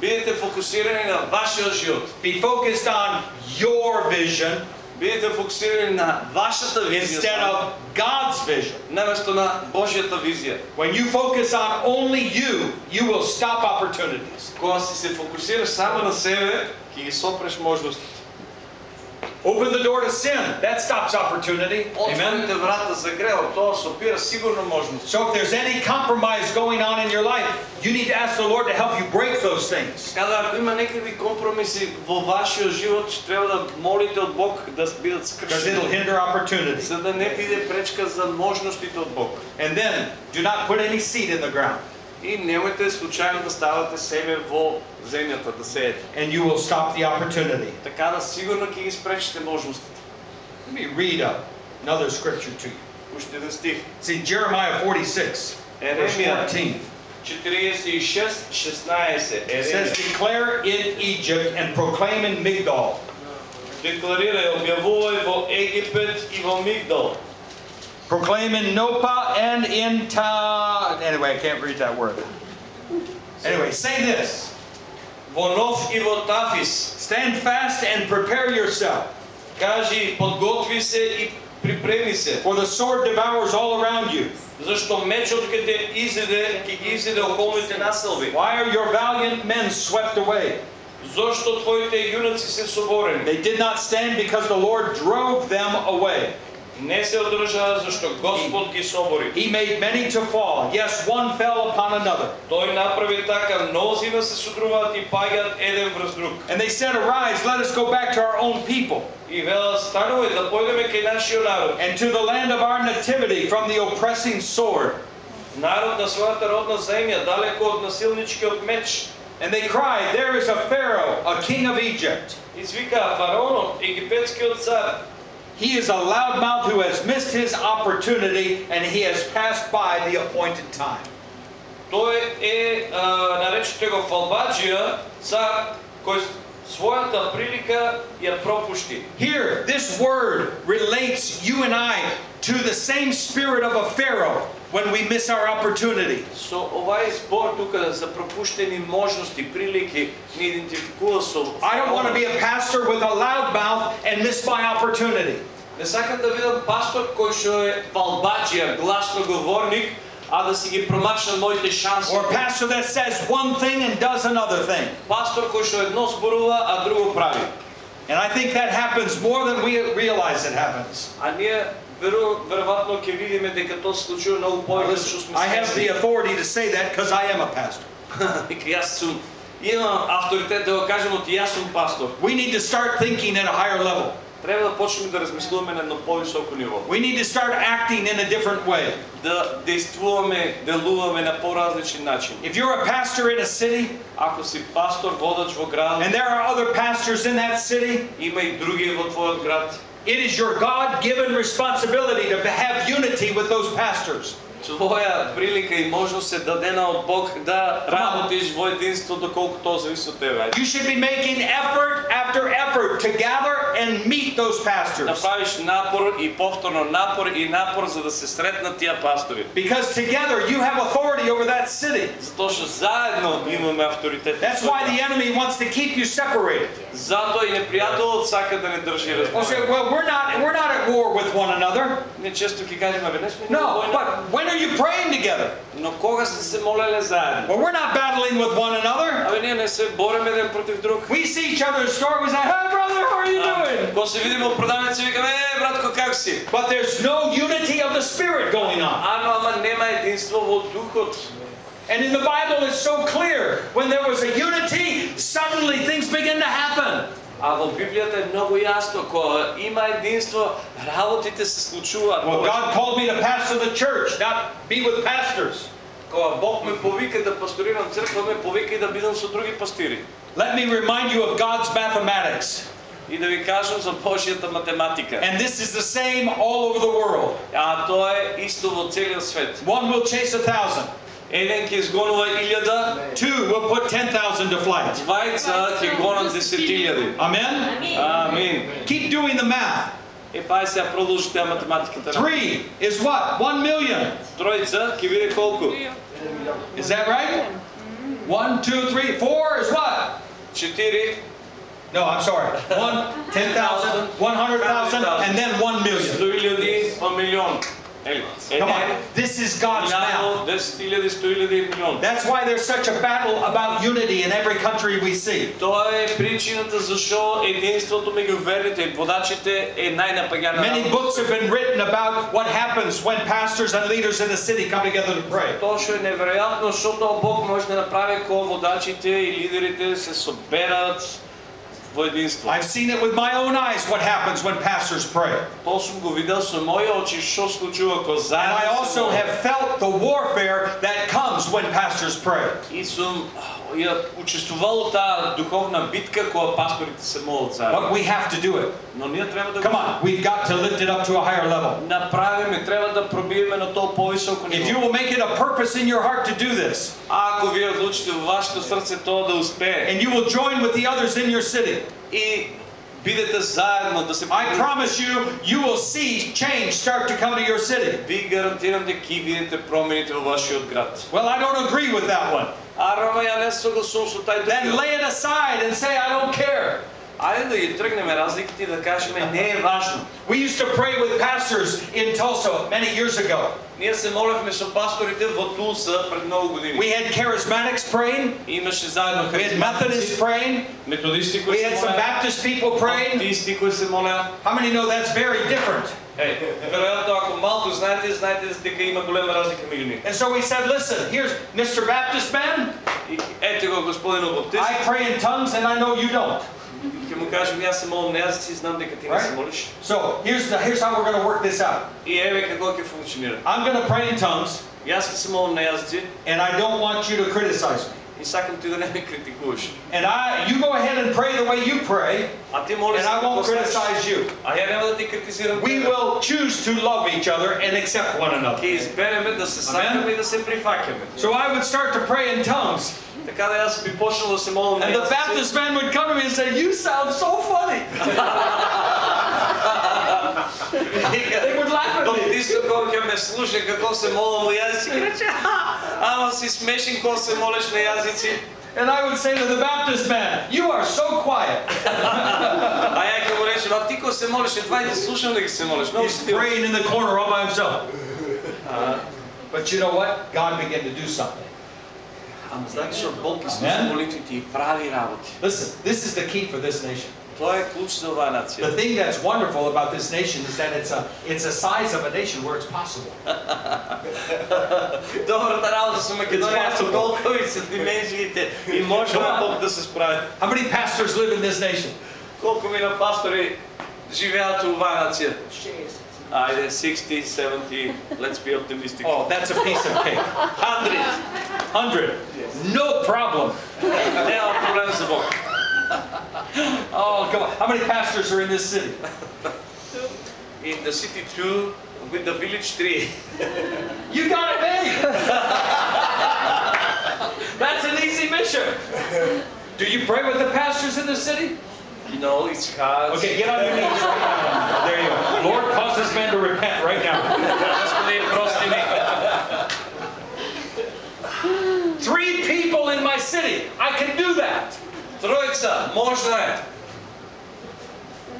[SPEAKER 2] Бидете фокусирани на вашиот живот.
[SPEAKER 1] Be focused on your vision
[SPEAKER 2] Бидете фокусирани на вашата визија.
[SPEAKER 1] instead of God's vision.
[SPEAKER 2] наместо на Божјата визија.
[SPEAKER 1] When you focus on only you, you will stop opportunities.
[SPEAKER 2] Кога си се фокусираш само на себе, ќе ги сопреш можностите.
[SPEAKER 1] Open the door to sin. That stops opportunity. Amen.
[SPEAKER 2] Отворите врата за гревот, тоа сопира сигурно можности.
[SPEAKER 1] So if there's any compromise going on in your life, you need to ask the Lord to help you break those things.
[SPEAKER 2] Када ако има некакви компромиси во вашиот живот, ќе треба да молите од Бог да бидат
[SPEAKER 1] Because it'll
[SPEAKER 2] скршени,
[SPEAKER 1] hinder opportunity.
[SPEAKER 2] за да не биде пречка за можностите од Бог.
[SPEAKER 1] And then do not put any seed in the ground,
[SPEAKER 2] И немојте случајно да ставате себе во земјата да сеете.
[SPEAKER 1] and you will stop the opportunity.
[SPEAKER 2] Така да сигурно ќе ги спречите можностите.
[SPEAKER 1] Let me read a, another scripture to you.
[SPEAKER 2] Уште еден стих.
[SPEAKER 1] It's in Jeremiah 46, verse
[SPEAKER 2] Еремија
[SPEAKER 1] 14.
[SPEAKER 2] 46, 16.
[SPEAKER 1] It says,
[SPEAKER 2] Еремија.
[SPEAKER 1] Declare in Egypt and proclaim in Migdol.
[SPEAKER 2] Декларирај, објавувај во Египет и во Мигдал.
[SPEAKER 1] Proclaim in Nopa and in Ta. Anyway, I can't read that word. Anyway, say this
[SPEAKER 2] Во Нов и во Тафис.
[SPEAKER 1] Stand fast and prepare yourself,
[SPEAKER 2] Кажи, подготви се и припреми се.
[SPEAKER 1] for the sword devours all around you.
[SPEAKER 2] Зашто мечот ќе те изеде, ќе ги изеде околните населби.
[SPEAKER 1] Why are your valiant men swept away?
[SPEAKER 2] Зошто твоите јунаци се соборени?
[SPEAKER 1] They did not stand because the Lord drove them away.
[SPEAKER 2] Не се одржаа зашто Господ ги собори.
[SPEAKER 1] He made many to fall. Yes, one fell upon another.
[SPEAKER 2] Тој направи така, мнозина се судруваат и паѓаат еден врз друг.
[SPEAKER 1] And they said, Arise, let us go back to our own people
[SPEAKER 2] И велат, станувај да појдеме кај нашиот народ.
[SPEAKER 1] and to the land of our nativity from the oppressing sword.
[SPEAKER 2] Народ на својата родна земја, далеко од насилничкиот меч.
[SPEAKER 1] And they cried, There is a Pharaoh, a king of Egypt.
[SPEAKER 2] Извикаа фараонот, египетскиот цар.
[SPEAKER 1] He is a loudmouth who has missed his opportunity and he has passed by the appointed time.
[SPEAKER 2] Тој е, а, наречете го Фалбаджија, цар кој својата прилика ја пропушти.
[SPEAKER 1] Here, this word relates you and I to the same spirit of a Pharaoh when we miss our opportunity.
[SPEAKER 2] Со овај збор тука за пропуштени можности, прилики, ни идентификува со...
[SPEAKER 1] I don't want to be a pastor with a loud mouth and miss my opportunity.
[SPEAKER 2] Не сакам да бидам пастор кој што е Фалбаджија, гласноговорник, а да си ги промашам моите шанси.
[SPEAKER 1] Or a pastor that says one thing and does another thing.
[SPEAKER 2] Пастор кој што едно зборува, а друго прави.
[SPEAKER 1] And I think that happens more than we realize it happens.
[SPEAKER 2] А ние веру, веројатно ќе видиме дека тоа се случува многу повеќе што сме
[SPEAKER 1] I have the
[SPEAKER 2] свесни.
[SPEAKER 1] authority to say that because I am a pastor.
[SPEAKER 2] Вика јас сум имам авторитет да го кажем од јас сум пастор.
[SPEAKER 1] We need to start thinking at a higher level.
[SPEAKER 2] Треба да почнеме да размислуваме на едно повисоко ниво.
[SPEAKER 1] We need to start acting in a different way.
[SPEAKER 2] Да действуваме, делуваме на поразличен начин.
[SPEAKER 1] If you're a pastor in a city
[SPEAKER 2] Ако си пастор, водач во град,
[SPEAKER 1] and there are other pastors in that city,
[SPEAKER 2] има и други во твојот град.
[SPEAKER 1] it is your God given responsibility to have unity with those pastors
[SPEAKER 2] Твоја прилика и можност е дадена од Бог да работиш во единство доколку тоа зависи од тебе.
[SPEAKER 1] You should be making effort after effort to gather and meet those
[SPEAKER 2] Да
[SPEAKER 1] pastors.
[SPEAKER 2] правиш напор и повторно напор и напор за да се сретнат тие пастори.
[SPEAKER 1] Because together you have authority over that city.
[SPEAKER 2] Затоа што заедно имаме авторитет.
[SPEAKER 1] That's why the enemy wants to keep you separated.
[SPEAKER 2] Затоа и непријателот сака да не држи
[SPEAKER 1] Oh, say,
[SPEAKER 2] разборот.
[SPEAKER 1] well, we're not, we're not at war with one another.
[SPEAKER 2] Не често ќе кажеме, бе, не сме ни
[SPEAKER 1] No,
[SPEAKER 2] во војна.
[SPEAKER 1] but when are you praying together?
[SPEAKER 2] Но кога сте се молеле заедно?
[SPEAKER 1] Well, we're not battling with one another.
[SPEAKER 2] Абе ние не се бориме еден против друг.
[SPEAKER 1] We see each other's store, we say, hey brother, how are you doing?
[SPEAKER 2] Кога се видиме у продавница викаме, е, братко, како си?
[SPEAKER 1] But there's no unity of the spirit going on.
[SPEAKER 2] Ано, ама нема единство во духот.
[SPEAKER 1] And in the Bible it's so clear. When there was a unity, suddenly things begin to happen.
[SPEAKER 2] А во Библијата е многу јасно, кога има единство, работите се случуваат.
[SPEAKER 1] Well,
[SPEAKER 2] Кога-
[SPEAKER 1] God called me to pastor the church, not be with pastors.
[SPEAKER 2] Кога Бог ме повика да пасторирам црква, ме повика и да бидам со други пастири.
[SPEAKER 1] Let me remind you of God's mathematics.
[SPEAKER 2] И да ви кажам за Божјата математика.
[SPEAKER 1] And this is the same all over the world.
[SPEAKER 2] А тоа е исто во целиот свет.
[SPEAKER 1] One will chase a thousand.
[SPEAKER 2] Еден ќе изгонува илјада,
[SPEAKER 1] Two will put 10,000 to flight.
[SPEAKER 2] двајца ќе гонат десетилјади.
[SPEAKER 1] Amen?
[SPEAKER 2] Амин.
[SPEAKER 1] Keep doing the math.
[SPEAKER 2] Е, пај сега продолжи таа математиката.
[SPEAKER 1] Three is what? One million.
[SPEAKER 2] Тројца ќе биде колку?
[SPEAKER 1] Is that right? One, two, three. Four is what?
[SPEAKER 2] Четири,
[SPEAKER 1] No, I'm sorry. One, 10,000, 100,000, and then one million.
[SPEAKER 2] сто илјади, па милион. Ели,
[SPEAKER 1] Come on.
[SPEAKER 2] еден,
[SPEAKER 1] This is God's math.
[SPEAKER 2] милион, десет илјади, сто илјади, милион.
[SPEAKER 1] That's why there's such a battle about unity in every country we see.
[SPEAKER 2] Тоа е причината зашо единството меѓу верните и водачите е најнапаѓана
[SPEAKER 1] Many books have been written about what happens when pastors and leaders in the city come together to pray.
[SPEAKER 2] Тоа што е неверојатно, што тоа Бог може да направи кога водачите и лидерите се соберат во единство.
[SPEAKER 1] I've seen it with my own eyes what happens when pastors pray.
[SPEAKER 2] Тоа сум го видел со мои очи што случува кога
[SPEAKER 1] And I
[SPEAKER 2] заедно се
[SPEAKER 1] also
[SPEAKER 2] молат.
[SPEAKER 1] have felt the warfare that comes when pastors pray.
[SPEAKER 2] И сум ја учествувал таа духовна битка кога пасторите се молат
[SPEAKER 1] But
[SPEAKER 2] заедно.
[SPEAKER 1] we have to do it.
[SPEAKER 2] Но ние треба да
[SPEAKER 1] Come on, we've got to lift it up to a higher level.
[SPEAKER 2] направиме, треба да пробиеме на тоа повисоко
[SPEAKER 1] If you
[SPEAKER 2] ниво.
[SPEAKER 1] will make it a purpose in your heart to do this,
[SPEAKER 2] А ако вие одлучите во вашето срце тоа да успее
[SPEAKER 1] and you will join with the others in your city,
[SPEAKER 2] и бидете заедно да се
[SPEAKER 1] I promise you, you will see change start to come to your city.
[SPEAKER 2] Ви гарантирам дека ќе видите промените во вашиот град.
[SPEAKER 1] Well, I don't agree with that one.
[SPEAKER 2] А Рома ја не согласувам со тај
[SPEAKER 1] Then
[SPEAKER 2] друг.
[SPEAKER 1] lay it aside and say, I don't care.
[SPEAKER 2] Ајде да ги тргнеме разликите и да кажеме не е важно.
[SPEAKER 1] We used to pray with pastors in Tulsa many years ago.
[SPEAKER 2] Ние се молевме со пасторите во Тулса пред многу години.
[SPEAKER 1] We had charismatics praying,
[SPEAKER 2] Имаше заедно
[SPEAKER 1] we had Methodists praying,
[SPEAKER 2] методисти
[SPEAKER 1] we
[SPEAKER 2] кои
[SPEAKER 1] had
[SPEAKER 2] се
[SPEAKER 1] some
[SPEAKER 2] молеа,
[SPEAKER 1] Baptist people praying.
[SPEAKER 2] баптисти кои се молеа.
[SPEAKER 1] How many know that's very different?
[SPEAKER 2] Е, веројатно ако малку знаете, знаете дека има голема разлика меѓу нив.
[SPEAKER 1] And so we said, listen, here's Mr. Baptist man.
[SPEAKER 2] И ете го господинот баптист,
[SPEAKER 1] I pray in tongues and I know you don't.
[SPEAKER 2] ќе му кажем јас се молам на јазици, знам дека ти не се
[SPEAKER 1] Right?
[SPEAKER 2] молиш.
[SPEAKER 1] So here's, the, here's how we're going to work this out.
[SPEAKER 2] И еве како ќе функционира.
[SPEAKER 1] I'm going to pray in tongues
[SPEAKER 2] Јас ќе се молам на јазици
[SPEAKER 1] and I don't want you to criticize me.
[SPEAKER 2] и сакам ти да не ме критикуваш.
[SPEAKER 1] And I, you go ahead and pray the way you pray
[SPEAKER 2] А ти молиш
[SPEAKER 1] and I won't
[SPEAKER 2] како сакаш.
[SPEAKER 1] criticize you.
[SPEAKER 2] А ја нема да ти критизирам.
[SPEAKER 1] We
[SPEAKER 2] тебе.
[SPEAKER 1] will choose to love each other and accept one another.
[SPEAKER 2] Ќе избереме да се сакаме и да се прифаќаме.
[SPEAKER 1] So I would start to pray in tongues.
[SPEAKER 2] Така да јас би почнал да се молам на
[SPEAKER 1] And the
[SPEAKER 2] јазици.
[SPEAKER 1] Baptist man would come to me and say, You sound so funny. They would laugh at me.
[SPEAKER 2] Баптисто кога ќе ме слуша како се молам на јазици, ќе рече, «Аха, ама си смешен кога се молиш на јазици.
[SPEAKER 1] And I would say to the Baptist man, You are so quiet.
[SPEAKER 2] А ја ќе му речем, а ти кога се молиш, едва и те слушам да ги се молиш. Много
[SPEAKER 1] He's
[SPEAKER 2] си тил.
[SPEAKER 1] praying in the corner all by himself.
[SPEAKER 2] А,
[SPEAKER 1] But you know what? God began to do something.
[SPEAKER 2] Ама знаеш што Бог ги
[SPEAKER 1] Амен.
[SPEAKER 2] слуша молитвите и прави работи.
[SPEAKER 1] Listen, this is the key for this nation.
[SPEAKER 2] Тоа е клуч за оваа
[SPEAKER 1] The
[SPEAKER 2] нација.
[SPEAKER 1] thing that's wonderful about this nation is that it's a it's a size of a nation where it's possible.
[SPEAKER 2] Добрата работа со Македонија е
[SPEAKER 1] It's possible.
[SPEAKER 2] колкови се димензиите и може
[SPEAKER 1] Come on.
[SPEAKER 2] Бог да се справи.
[SPEAKER 1] How many pastors live in this nation?
[SPEAKER 2] Колку мина пастори живеат у оваа нација? Ајде, 60, 70, let's be optimistic.
[SPEAKER 1] Oh, that's a piece of cake.
[SPEAKER 2] 100.
[SPEAKER 1] Hundred. No problem.
[SPEAKER 2] Нема проблем за Бог.
[SPEAKER 1] oh, come on. How many pastors are in this city?
[SPEAKER 2] in the city two, with the village three.
[SPEAKER 1] you got it made. That's an easy mission. Do you pray with the pastors in the city?
[SPEAKER 2] You no, know, it's God.
[SPEAKER 1] Okay, get on your knees. Right oh, there you go. Lord, cause this man to repent right now. Three people in my city. I can do that.
[SPEAKER 2] Тројца, можно е.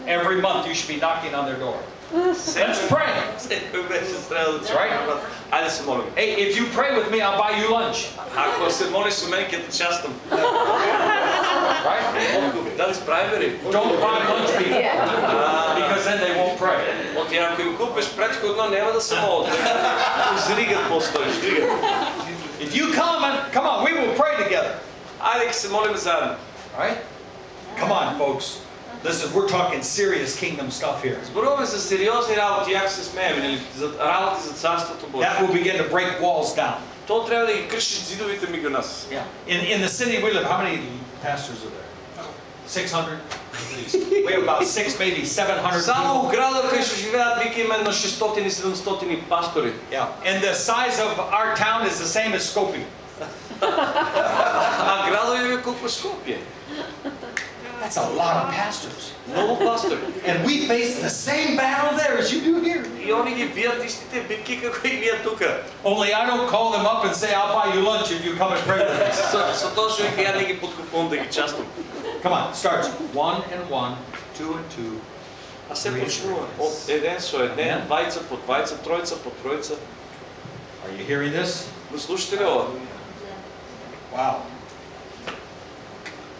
[SPEAKER 1] Every month you should be knocking on their door. Let's pray.
[SPEAKER 2] Секој месец треба да
[SPEAKER 1] Right.
[SPEAKER 2] чекаме. Ајде да се молиме.
[SPEAKER 1] Hey, if you pray with me, I'll buy you lunch.
[SPEAKER 2] Ако се молиш со мене, ќе те частам.
[SPEAKER 1] Right?
[SPEAKER 2] Дали справи ли?
[SPEAKER 1] Don't buy lunch people because then they won't pray.
[SPEAKER 2] От и ако им купиш предходно, няма да се молят. Жригат постои, жригат.
[SPEAKER 1] If you come and come on, we will pray together.
[SPEAKER 2] Ајде ќе се молиме заедно.
[SPEAKER 1] Right? Come on, folks. Listen, we're talking serious kingdom stuff here.
[SPEAKER 2] Зборуваме за сериозни работи, як се смееме, нели? За работи за царството Божие.
[SPEAKER 1] That will begin to break walls down.
[SPEAKER 2] То трябва да ги крши зидовите меѓу нас.
[SPEAKER 1] Yeah. In, in the city we live, how many pastors are there? 600? We have about six, maybe 700
[SPEAKER 2] Само
[SPEAKER 1] people.
[SPEAKER 2] у градот кај што живеат вика има едно 600 и 700 пастори.
[SPEAKER 1] Yeah. And the size of our town is the same as Skopje.
[SPEAKER 2] А градот е колку Скопје.
[SPEAKER 1] That's a lot of pastors.
[SPEAKER 2] Многу пастори.
[SPEAKER 1] And we face the same battle there as you do here.
[SPEAKER 2] И они ги бијат истите битки како и ние тука.
[SPEAKER 1] Only I don't call them up and say, I'll buy you lunch if you come and pray with me.
[SPEAKER 2] Со, со тоа што вика ја не ги подкупувам да ги частам.
[SPEAKER 1] Come on, starts one and one, two and two.
[SPEAKER 2] А се почнува од еден со еден, двајца по двајца, тројца по тројца.
[SPEAKER 1] Are you hearing this?
[SPEAKER 2] Го слушате ли ова?
[SPEAKER 1] Wow.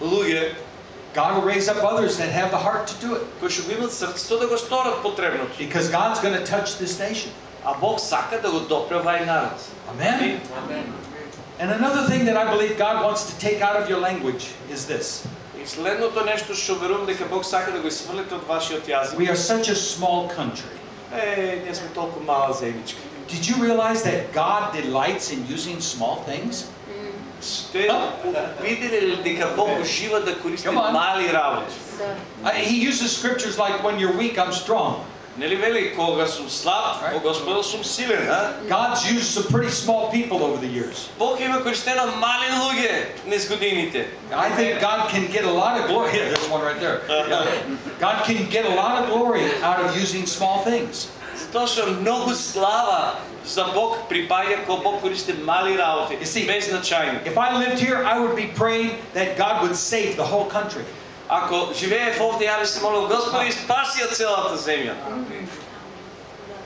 [SPEAKER 2] луѓе
[SPEAKER 1] God will raise up others that have the heart to do it.
[SPEAKER 2] кои што го имат срцето да го сторат потребното.
[SPEAKER 1] Because God's going to touch this nation.
[SPEAKER 2] А Бог сака да го допре овај народ.
[SPEAKER 1] Amen? And another thing that I believe God wants to take out of your language is this.
[SPEAKER 2] И следното нешто што верувам дека Бог сака да го изфрлите од вашиот јазик.
[SPEAKER 1] We are such a small country.
[SPEAKER 2] Е, ние сме толку мала земјичка.
[SPEAKER 1] Did you realize that God delights in using small things?
[SPEAKER 2] Сте виделе ли дека Бог ужива да користи
[SPEAKER 1] Come on.
[SPEAKER 2] мали работи?
[SPEAKER 1] Uh, He uses scriptures like, when you're weak, I'm strong.
[SPEAKER 2] Нели вели кога сум слаб,
[SPEAKER 1] Right.
[SPEAKER 2] кога Господа сум силен, а?
[SPEAKER 1] God's used some pretty small people over the years.
[SPEAKER 2] Бог има користено мали луѓе низ годините.
[SPEAKER 1] I think God can get a lot of glory. Yeah, there's one right there. Yeah. God can get a lot of glory out of using small things.
[SPEAKER 2] Затоа што многу слава за Бог припаѓа кога Бог користи мали работи,
[SPEAKER 1] You see-
[SPEAKER 2] беззначајни.
[SPEAKER 1] If I lived here, I would be praying that God would save the whole country.
[SPEAKER 2] Ако живеев овде, ја би се молил Господи, спаси ја целата земја.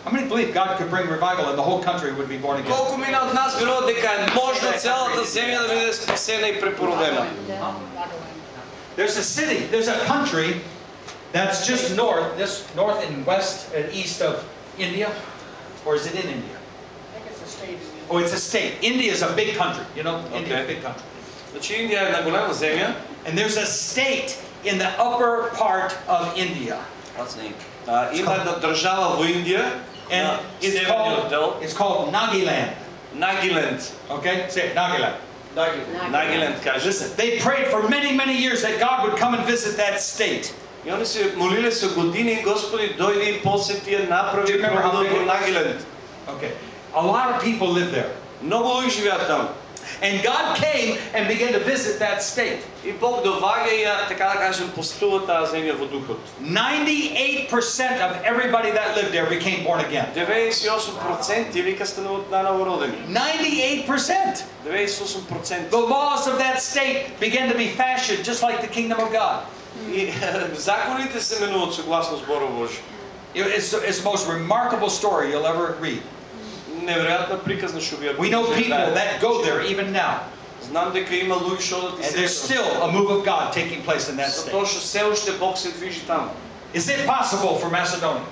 [SPEAKER 1] How many believe God could bring revival and the whole country would be born again?
[SPEAKER 2] Колку мина од нас веруваат дека е можно целата земја да биде спасена и препородена.
[SPEAKER 1] There's a city, there's a country that's just north, this north and west and east of India? Or is it in India? I think it's a state. Oh, it's a state. India is a big country, you know? India
[SPEAKER 2] okay.
[SPEAKER 1] big country.
[SPEAKER 2] Znači India.
[SPEAKER 1] And there's a state in the upper part of India.
[SPEAKER 2] What's name? Uh, it's.
[SPEAKER 1] And it's, called, it's called Nagaland.
[SPEAKER 2] Nagaland.
[SPEAKER 1] Okay, say it, Nagaland.
[SPEAKER 2] Nagaland. Nagaland. Nagaland.
[SPEAKER 1] Listen, they prayed for many, many years that God would come and visit that state.
[SPEAKER 2] И они се молиле со години, Господи, дојди и посети ја
[SPEAKER 1] Do
[SPEAKER 2] направи
[SPEAKER 1] you remember how
[SPEAKER 2] пробудот
[SPEAKER 1] big
[SPEAKER 2] во
[SPEAKER 1] it
[SPEAKER 2] Нагиленд.
[SPEAKER 1] Okay. A lot of people live there.
[SPEAKER 2] Многу луѓе живеат таму.
[SPEAKER 1] And God came and began to visit that state.
[SPEAKER 2] И Бог доваѓа и ја, така да кажем, посетува таа земја во духот.
[SPEAKER 1] 98% of everybody that lived there became born again.
[SPEAKER 2] 98% вика стануваат наново родени.
[SPEAKER 1] 98%.
[SPEAKER 2] 98%.
[SPEAKER 1] The laws of that state began to be fashioned just like the kingdom of God.
[SPEAKER 2] И законите се менуваат согласно зборот Божи.
[SPEAKER 1] It- It's, it's the most remarkable story you'll ever read.
[SPEAKER 2] Неверојатна приказна што ви ја
[SPEAKER 1] We know people
[SPEAKER 2] прочитаев.
[SPEAKER 1] that go there even now,
[SPEAKER 2] Знам дека има луѓе што одат и
[SPEAKER 1] and there's
[SPEAKER 2] се
[SPEAKER 1] still a move of God taking place in that state.
[SPEAKER 2] Затоа што се уште Бог се движи таму.
[SPEAKER 1] Is it possible for Macedonia?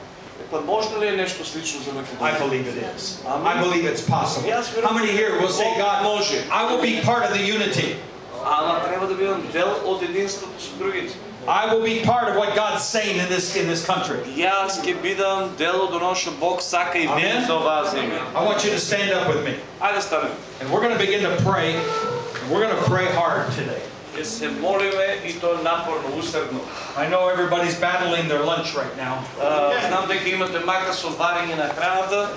[SPEAKER 2] Па можно ли е нешто слично за
[SPEAKER 1] I
[SPEAKER 2] Македонија?
[SPEAKER 1] believe it is.
[SPEAKER 2] Amen.
[SPEAKER 1] I believe it's possible.
[SPEAKER 2] Yes, we
[SPEAKER 1] How many here will say,
[SPEAKER 2] Бог
[SPEAKER 1] God,
[SPEAKER 2] може.
[SPEAKER 1] I will be part of the unity.
[SPEAKER 2] Ама треба да бидам дел од единството со другите.
[SPEAKER 1] I will be part of what God's saying in this in this country.
[SPEAKER 2] Јас ќе бидам дел од оно што Бог сака и
[SPEAKER 1] Amen.
[SPEAKER 2] вели за оваа земја.
[SPEAKER 1] I want you to stand up with me.
[SPEAKER 2] Ајде станеме.
[SPEAKER 1] And we're going to begin to pray. And we're going to pray hard today.
[SPEAKER 2] Ќе се молиме и то напорно, усърдно.
[SPEAKER 1] I know everybody's battling their lunch right now,
[SPEAKER 2] А, Знам дека имате мака со варење на храната,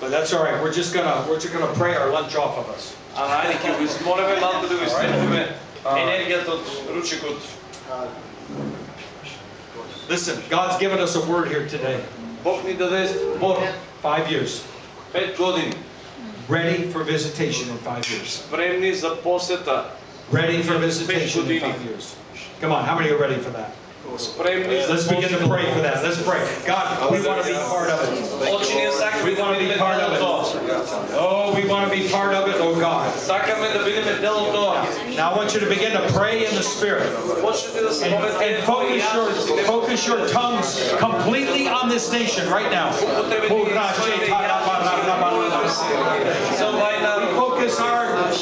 [SPEAKER 1] but that's all right. We're just gonna we're just gonna pray our lunch off of us.
[SPEAKER 2] ама ајде ќе го измолиме малку да го изтенуваме енергијата од ручекот.
[SPEAKER 1] Listen, God's given us a word here today.
[SPEAKER 2] Бог ни даде бор,
[SPEAKER 1] Five years.
[SPEAKER 2] пет години,
[SPEAKER 1] Ready for visitation in five years.
[SPEAKER 2] спремни за посета,
[SPEAKER 1] Ready for visitation in five years. Come on, how many are ready for that? Let's begin to pray for that. Let's pray. God, we want to be part of it. We want to be part of it. Oh, we want to be part of it, oh God. Now I want you to begin to pray in the Spirit. And, and focus, your, focus your tongues completely on this nation right now.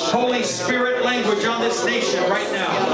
[SPEAKER 1] Holy Spirit language on this nation right now.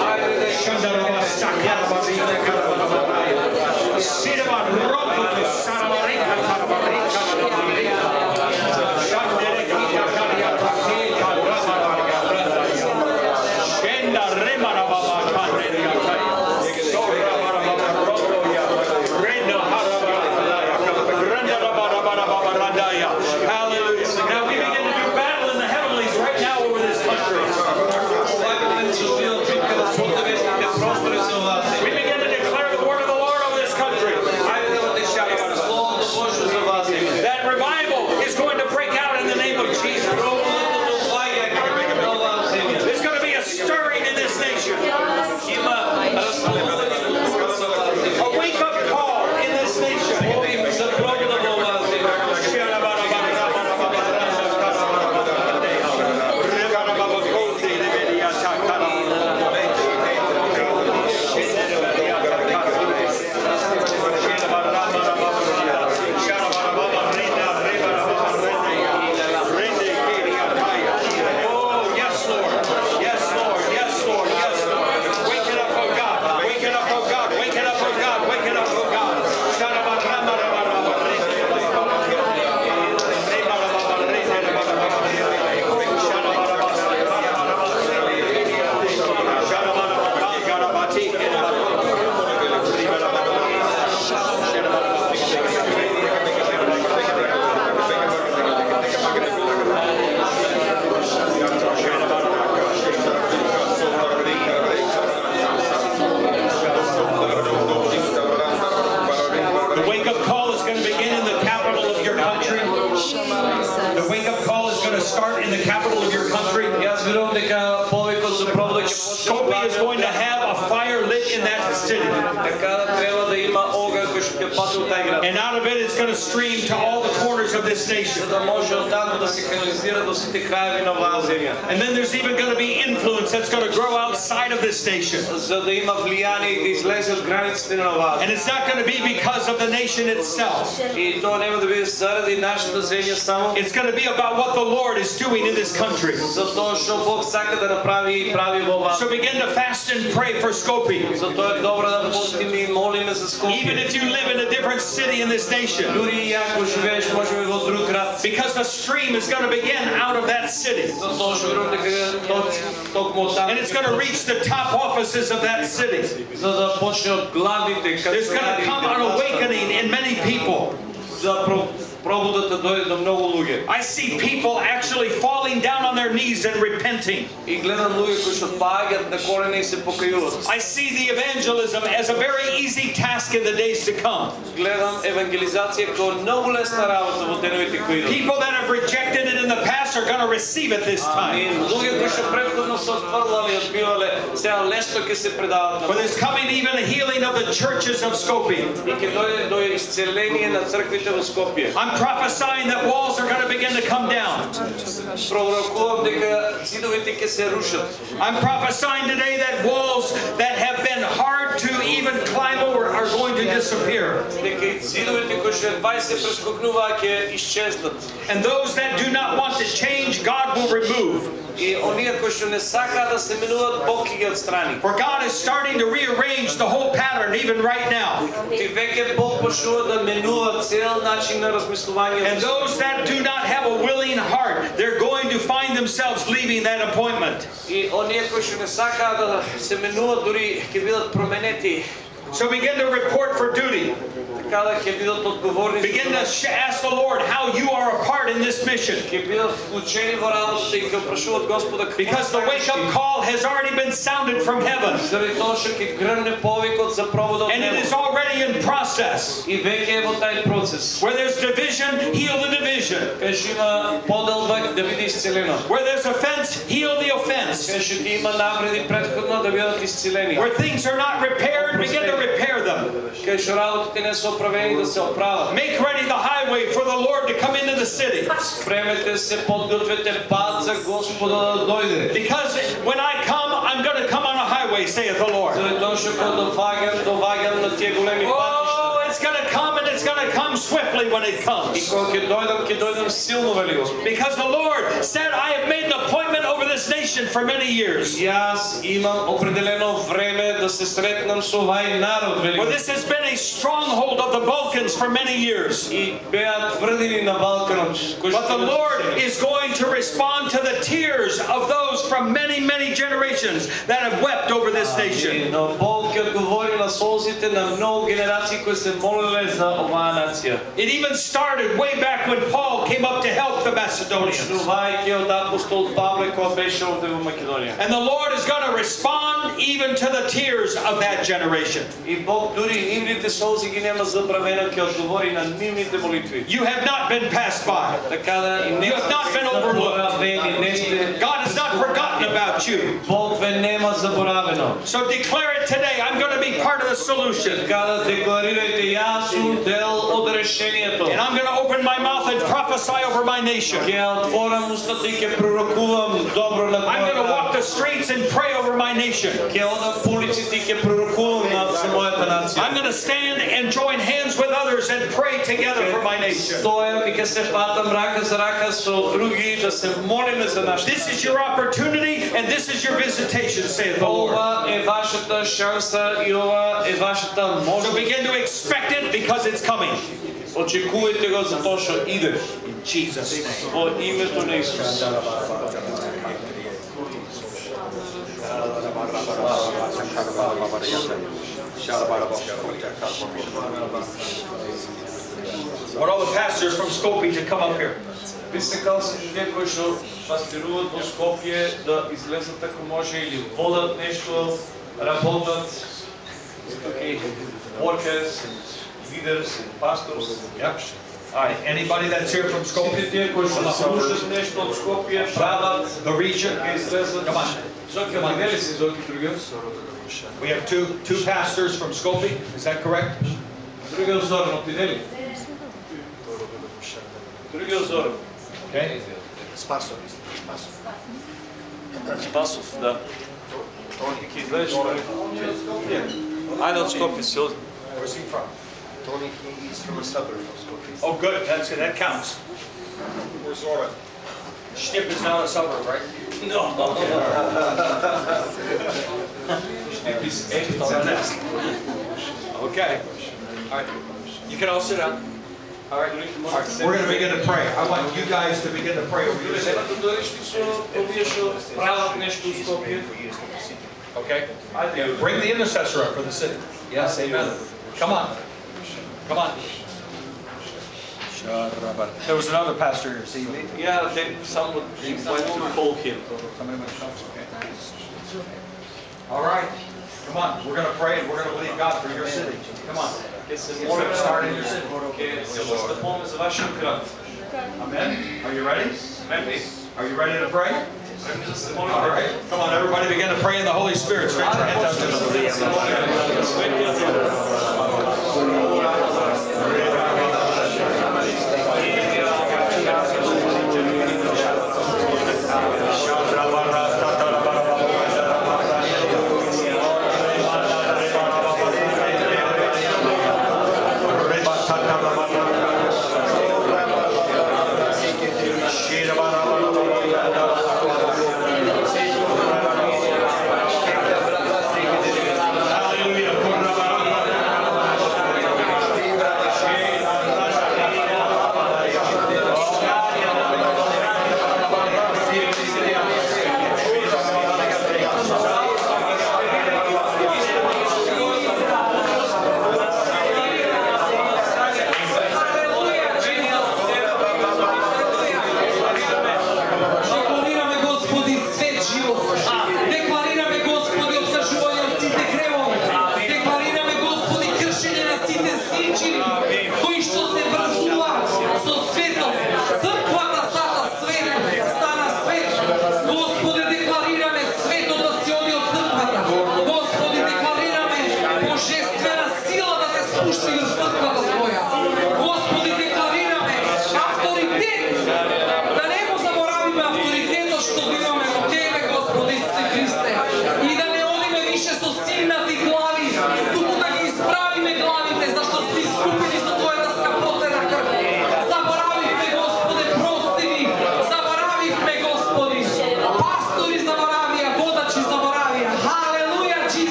[SPEAKER 1] It's going to be about what the Lord is doing in this country.
[SPEAKER 2] за тоа што Бог сака да направи и прави во оваа.
[SPEAKER 1] So begin to fast and pray for Skopje.
[SPEAKER 2] Затоа е добро да постиме и молиме за
[SPEAKER 1] Even
[SPEAKER 2] Скопје.
[SPEAKER 1] if you live in a different city in this nation.
[SPEAKER 2] Дури и ако живееш можеби во друг град,
[SPEAKER 1] Because the stream is going to begin out of that city.
[SPEAKER 2] затоа што верувам дека точ- токму од таму
[SPEAKER 1] And it's going to reach the top offices of that city.
[SPEAKER 2] за да почне од главните
[SPEAKER 1] There's going to come an awakening in many people.
[SPEAKER 2] за про- пробудата да дојде до многу луѓе.
[SPEAKER 1] I see people actually falling down on their knees and repenting.
[SPEAKER 2] И гледам луѓе кои што паѓаат на колене и се покајуваат.
[SPEAKER 1] I see the evangelism as a very easy task in the days to come.
[SPEAKER 2] Гледам евангелизација како многу лесна работа во деновите кои идат.
[SPEAKER 1] People that have rejected it in the past are going to receive it this time.
[SPEAKER 2] Амин. Луѓе кои што претходно се отфрлале и одбивале, сега лесно ќе се предават
[SPEAKER 1] For
[SPEAKER 2] на
[SPEAKER 1] there's coming even a healing of the churches of Skopje.
[SPEAKER 2] и ќе дојде до исцеление на црквите во Скопје.
[SPEAKER 1] I'm I'm prophesying that walls are going to begin to come down. I'm prophesying today that walls that have been hard to even climb over are going to disappear. And those that do not want to change, God will remove.
[SPEAKER 2] И оние кои што не сакаат да се менуваат, Бог ќе ги отстрани.
[SPEAKER 1] For God is starting to rearrange the whole pattern even right now.
[SPEAKER 2] Ти веќе Бог почнува да менува цел начин на размислување.
[SPEAKER 1] And those that do not have a willing heart, they're going to find themselves leaving that appointment.
[SPEAKER 2] И оние кои што не сакаат да се менуваат, дури ќе бидат променети.
[SPEAKER 1] so begin to report for duty. Begin to ask the Lord how you are a part in this mission. Because the wake up call has already been sounded from heaven. And it is already in process. Where there's division, heal the division. Where there's offense, heal the offense. Where things are not repaired, begin to repair them.
[SPEAKER 2] Кај што работите не се оправени да се оправат.
[SPEAKER 1] Make ready the highway for the Lord to come into the city.
[SPEAKER 2] Спремете се, подгответе пат за Господа да дојде.
[SPEAKER 1] Because when I come, I'm going to come on a highway, saith the Lord.
[SPEAKER 2] Заради тоа што кога доваѓам, доваѓам на тие големи патишта.
[SPEAKER 1] it's going to come swiftly when it comes. Because the Lord said, I have made an appointment over this nation for many years. For this has been a stronghold of the Balkans for many years. But the Lord is going to respond to the tears of those from many, many generations that have wept over this nation. It even started way back when Paul came up to help the Macedonians. And the Lord is going to respond even to the tears of that generation. You have not been passed by. You have not been overlooked. God has not forgotten about you. So declare it today. I'm going to be part of the solution.
[SPEAKER 2] Така да декларирајте јас сум дел од решението.
[SPEAKER 1] And I'm going to open my mouth and prophesy over my nation.
[SPEAKER 2] Ќе отворам устата и ќе пророкувам добро на
[SPEAKER 1] I'm going to walk
[SPEAKER 2] твојата.
[SPEAKER 1] the streets and pray over my nation.
[SPEAKER 2] Ќе одам по улиците и ќе пророкувам на за мојата нација.
[SPEAKER 1] I'm going to stand and join hands with others and pray together for my nation.
[SPEAKER 2] Стојам и ќе се фатам рака за рака со други да се молиме за нашата
[SPEAKER 1] This is
[SPEAKER 2] нација.
[SPEAKER 1] your opportunity and this is your visitation, saith the Lord.
[SPEAKER 2] Ова е вашата шанса и ова е вашата
[SPEAKER 1] So
[SPEAKER 2] можност.
[SPEAKER 1] begin to expect it because it's coming.
[SPEAKER 2] Очекувајте го за тоа што иде
[SPEAKER 1] In Jesus' name.
[SPEAKER 2] во името на Исус.
[SPEAKER 1] Want all the pastors from Skopje to come up here.
[SPEAKER 2] Би сакал сите кои што пастируваат во Скопје да излезат ако може или водат нешто, работат. Okay, workers and leaders and pastors.
[SPEAKER 1] Yep. Aye. Anybody that's here from Skopje? The region.
[SPEAKER 2] is present.
[SPEAKER 1] Come on. We have two, two pastors from Skopje, is that correct? Okay.
[SPEAKER 2] Skopje,
[SPEAKER 1] Where's he from?
[SPEAKER 3] Tony, he's from a suburb of Skopje.
[SPEAKER 1] Oh, good, that's, that counts. We're sort of. Stip is not a suburb, right?
[SPEAKER 2] No. Штип из епицентар.
[SPEAKER 1] Okay. All right, you can all sit down. All right, all right, we're gonna begin to pray. I want you guys to begin to pray over your city,
[SPEAKER 2] Треба да дојдеш ти со овие што прават нешто у Скопје.
[SPEAKER 1] okay?
[SPEAKER 2] Ајде,
[SPEAKER 1] Bring the intercessor up for the city. Yes, amen. Come on, Come on. There was another pastor here this evening.
[SPEAKER 2] Yeah, they, someone they went to call him.
[SPEAKER 1] Somebody went to okay. All right. Come on. We're going to pray and we're going to believe God for your city. Come on. It's Amen. Are you ready?
[SPEAKER 2] Amen.
[SPEAKER 1] Are you ready to pray? All right. Come on, everybody begin to pray in the Holy Spirit. Stretch your hands out to the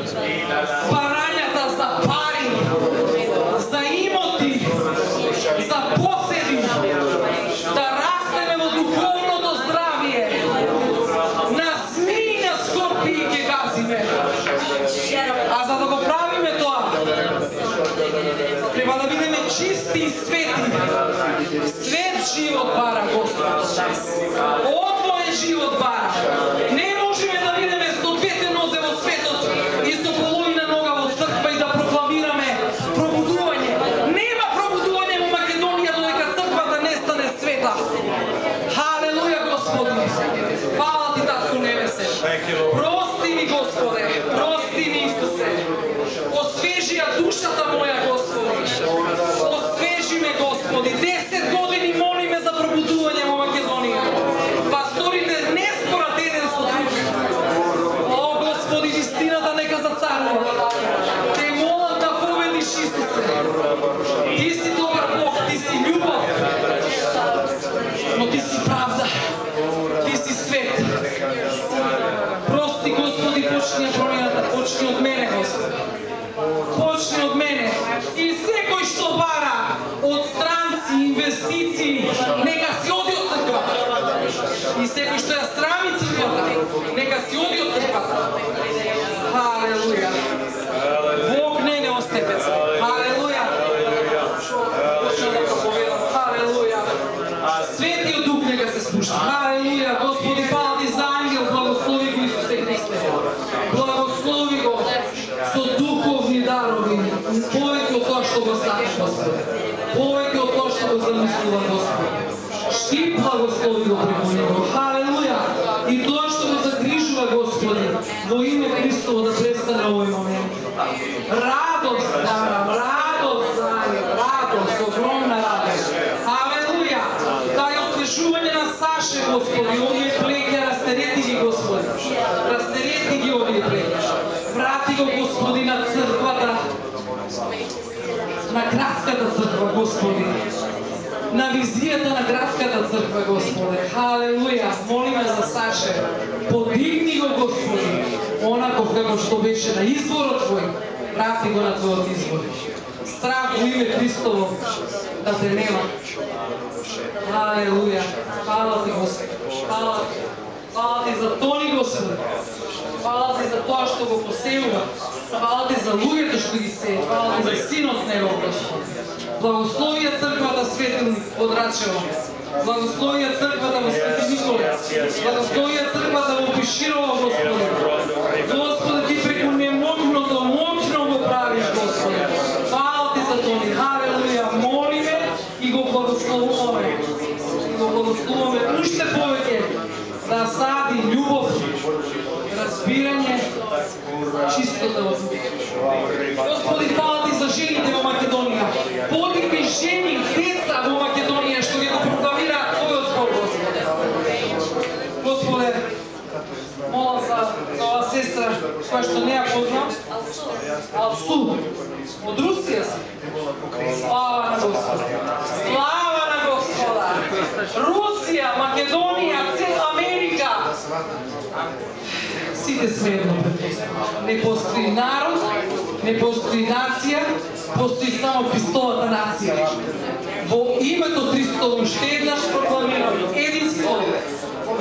[SPEAKER 4] Барањата за пари, за имоти, за поседи, да растеме во духовното здравје. На змии и на скорпии ќе газиме. А за да го правиме тоа, треба да бидеме чисти и свети. Свет живот бара Господ. Душата моја Господи. Освежи ме Господи. 10 години молиме за пробудување во Македонија. Пасторите не спорат еден со друг. О Господи, истината нека зацарува. Те молам да победиш Исусе. Ти си тоа црква, Господи. На визијата на градската црква, Господи. Халелуја! Молиме за Саше. Подигни го, Господи. Онако како што беше на изворот Твој. Прати го на Твојот извор. Страх во име Христово да те нема. Халелуја. Хвала ти, Господи. Хвала ти. Хвала ти за тони, Господи. Хвала ти за тоа што го посеува. Фала ти за луѓето што ги се. Фала ти за синот него, Господи. Благословија црквата светилник од Рачево. Благословија црквата во Свети Николе. Благословија црквата во Пиширово, Господи. Господи, жени, деца во Македонија што ќе го прокламираат Твојот збор, Господе. Господе, молам за, за ова сестра која што не ја познам, Алсу, од Русија си. Слава на Господа. Слава на Господа. Русија, Македонија, цела Америка. Сите сме едно. Не постои народ, не постои нација, постои само Христовата нација. Во името Христово уште еднаш прокламирам единство,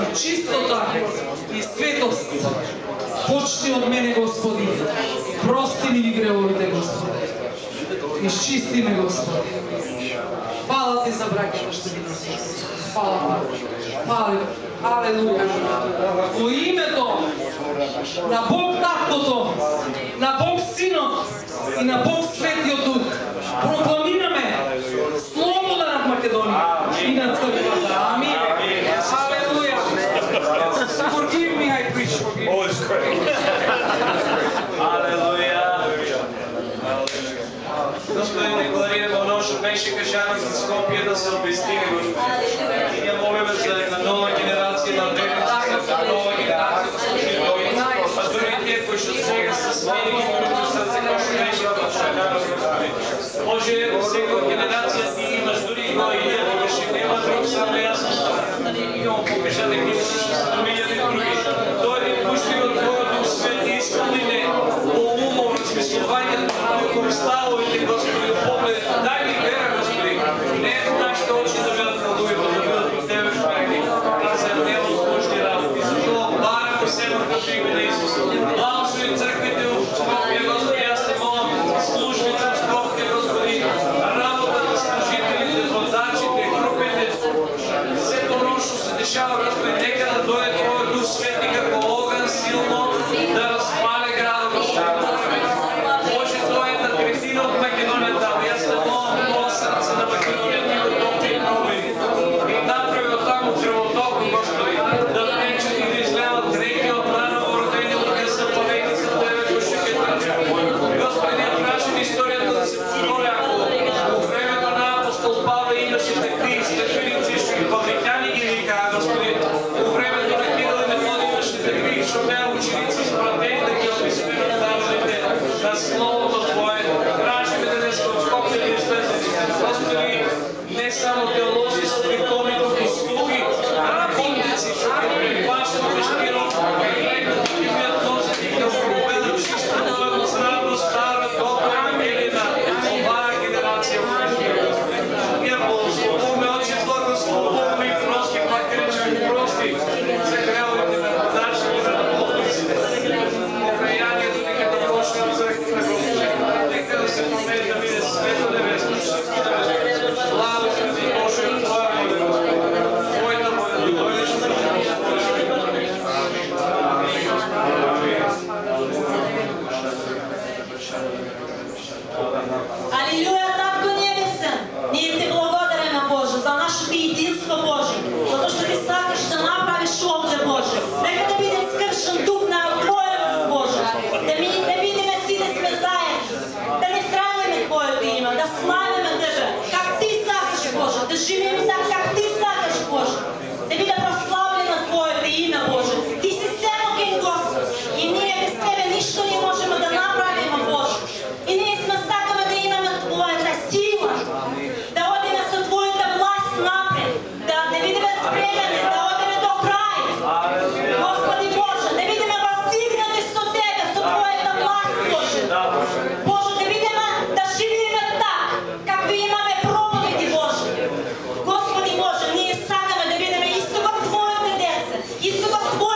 [SPEAKER 4] и чистота и светост. Почни од мене, Господи. Прости ми ги гревовите, Господи. Изчисти ме, Господи. Фала ти за браќата што ги носиш. Фала. Фала. Алелуја. Во името на Бог Таткото, на Бог Синот и на Бог Светиот Дух
[SPEAKER 5] tua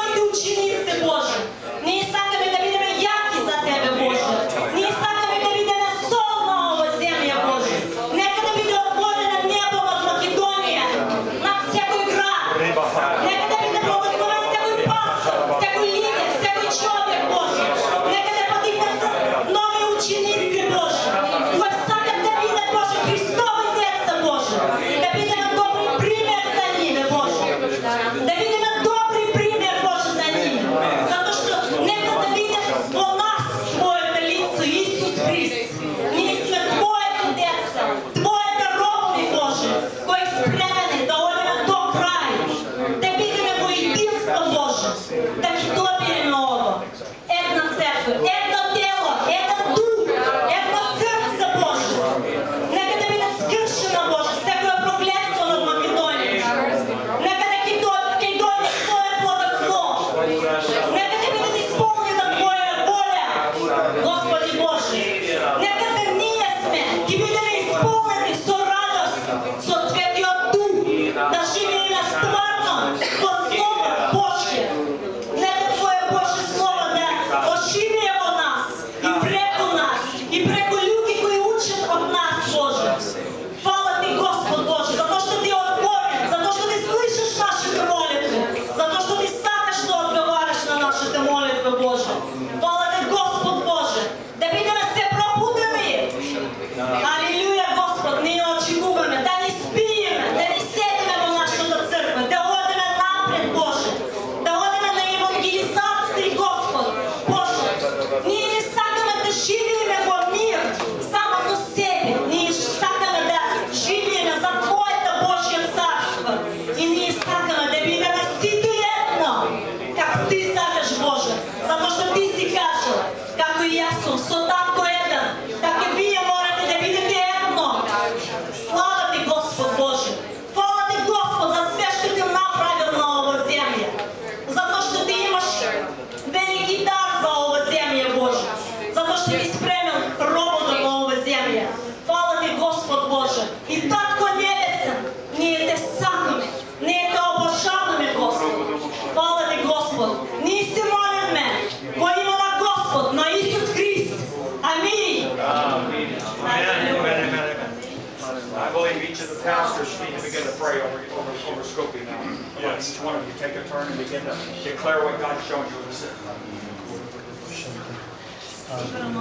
[SPEAKER 5] take a turn and begin to declare what God's showing you in the city.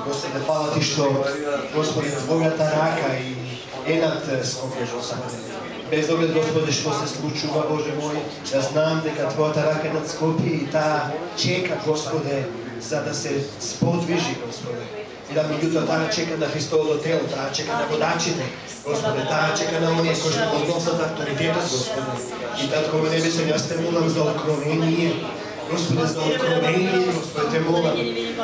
[SPEAKER 6] Господе, фала ти што, Господи, на богата рака и енат окружува Скопје. Без оглед, Господи, што се случува, Боже мој, ја знам дека Твојата рака е над Скопје и таа чека, Господе, за да се сподвижи, Господе. И да меѓутоа таа чека на Христовото тело, таа чека на водачите, Господе, таа чека на оние кои што го носат авторитетот, Господе. И Татко во небесен, јас те молам за откровение, Господе, за откровение, Господе, те молам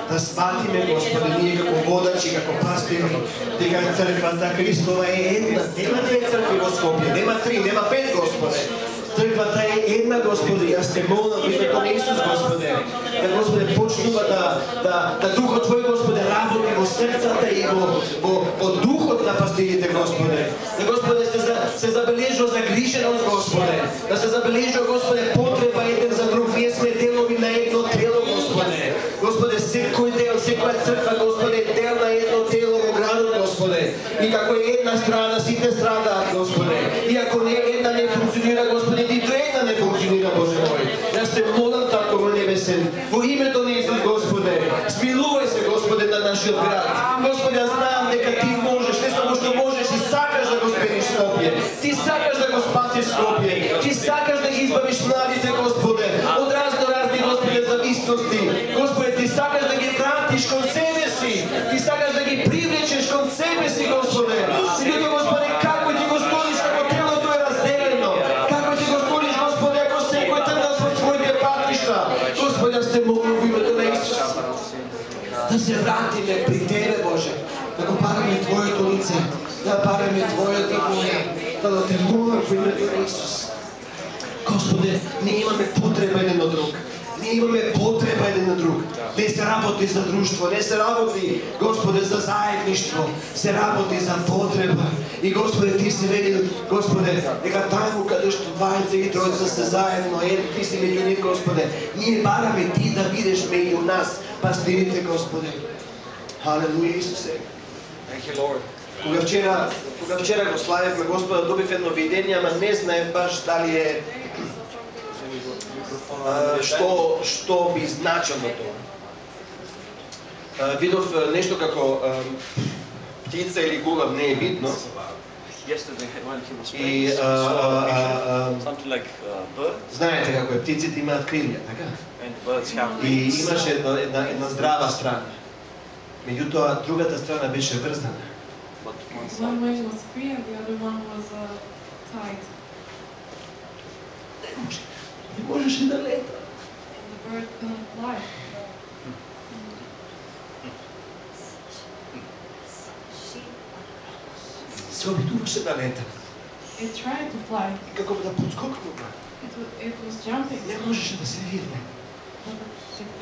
[SPEAKER 6] да сватиме, Господе, ние како водачи, како пастири, дека црквата Христова е една. Нема две цркви во Скопје, нема три, нема пет, Господе. Црквата е една, Господи, јас те молам во името на Исус, Господе, да Господе почнува да да да духот Твој, Господе, работи во срцата и во во во духот на пастирите, Господе. Да Господе се за, се забележува загриженост, Господе. Да се забележува, Господе, потреба еден за друг. Вие сме делови на едно тело, Господе. Господе, секој дел, секоја црква, Господе, е дел на едно тело во градот, Господе. И како е една страна, сите страдаат, избавиш младите, Господе, од разно разни, Господе, зависности. Господе, ти сакаш да ги вратиш кон себе си. Ти сакаш да ги привлечеш кон себе си, Господе. Меѓутоа, Господе, како ти го сториш ако телото е разделено? Како ти го сториш, Господе, ако секој тргна со своите патишта? Господе, јас те молам во името на Исус да се вратиме при Тебе, Боже, да го бараме Твоето лице, да бараме Твоето воля, да да те молам во името на Исус. Ние имаме потреба еден на друг. Не се работи за друштво, не се работи, Господе, за заедништво, се работи за потреба. И Господе, Ти си велил, Господе, дека таму каде што двајца и тројца се заедно, е, Ти си меѓу нив, Господе. Ние бараме Ти да бидеш меѓу нас, пастирите, Господе. Халелуја, Исусе.
[SPEAKER 3] Thank you, Lord.
[SPEAKER 6] Кога вчера, кога вчера го славевме Господа, добив едно видение, ама не знаев баш дали е а, што што би значило тоа. А, Видов нешто како а, птица или гулав, не е битно. И а, а, а,
[SPEAKER 3] bird,
[SPEAKER 6] знаете како е, птиците имаат крилја, така? И имаше една, една, една здрава страна. Меѓутоа, другата страна беше врзана.
[SPEAKER 3] One
[SPEAKER 7] wing was free and the other one was uh, tied.
[SPEAKER 6] Не може. Не можеше да лета. Се обидуваше да лета.
[SPEAKER 7] It tried to fly.
[SPEAKER 6] И како да подскокнува.
[SPEAKER 7] It, it was jumping.
[SPEAKER 6] Не можеше да се вирне.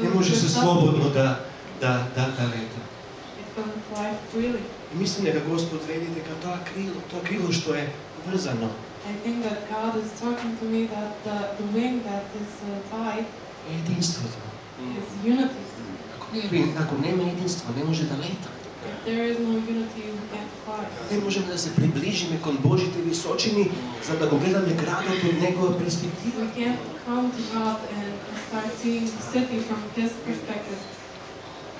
[SPEAKER 6] Не можеше слободно да, да, да, да лета.
[SPEAKER 7] It couldn't fly freely.
[SPEAKER 6] И мислам дека Господ вели дека тоа крило, тоа крило што е врзано,
[SPEAKER 7] I think that God is talking to me that the, the wing that is uh, tied
[SPEAKER 6] е единството.
[SPEAKER 7] is unity.
[SPEAKER 6] Ако не ако нема единство, не може да лета.
[SPEAKER 7] If there is no unity, we can't fly.
[SPEAKER 6] Не можеме да се приближиме кон Божите височини, за да го гледаме градот од негова перспектива.
[SPEAKER 7] We can't come to God and start seeing the city from His perspective.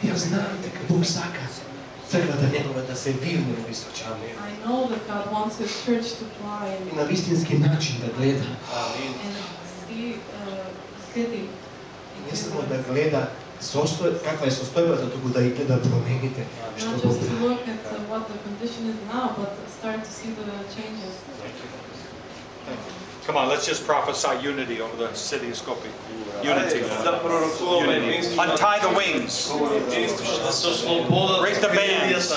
[SPEAKER 6] Јас знам дека Бог сака црквата негова да се вирне во височини.
[SPEAKER 7] I know that God wants His church to fly and,
[SPEAKER 6] И на вистински начин да гледа.
[SPEAKER 7] uh.
[SPEAKER 6] И не само да гледа состој, каква е состојбата, туку да и гледа промените што
[SPEAKER 7] Not
[SPEAKER 6] го
[SPEAKER 7] just to
[SPEAKER 6] прави.
[SPEAKER 5] Come on, let's just prophesy unity over the city of Skopje. Unity. unity. Untie the wings. Break the bands.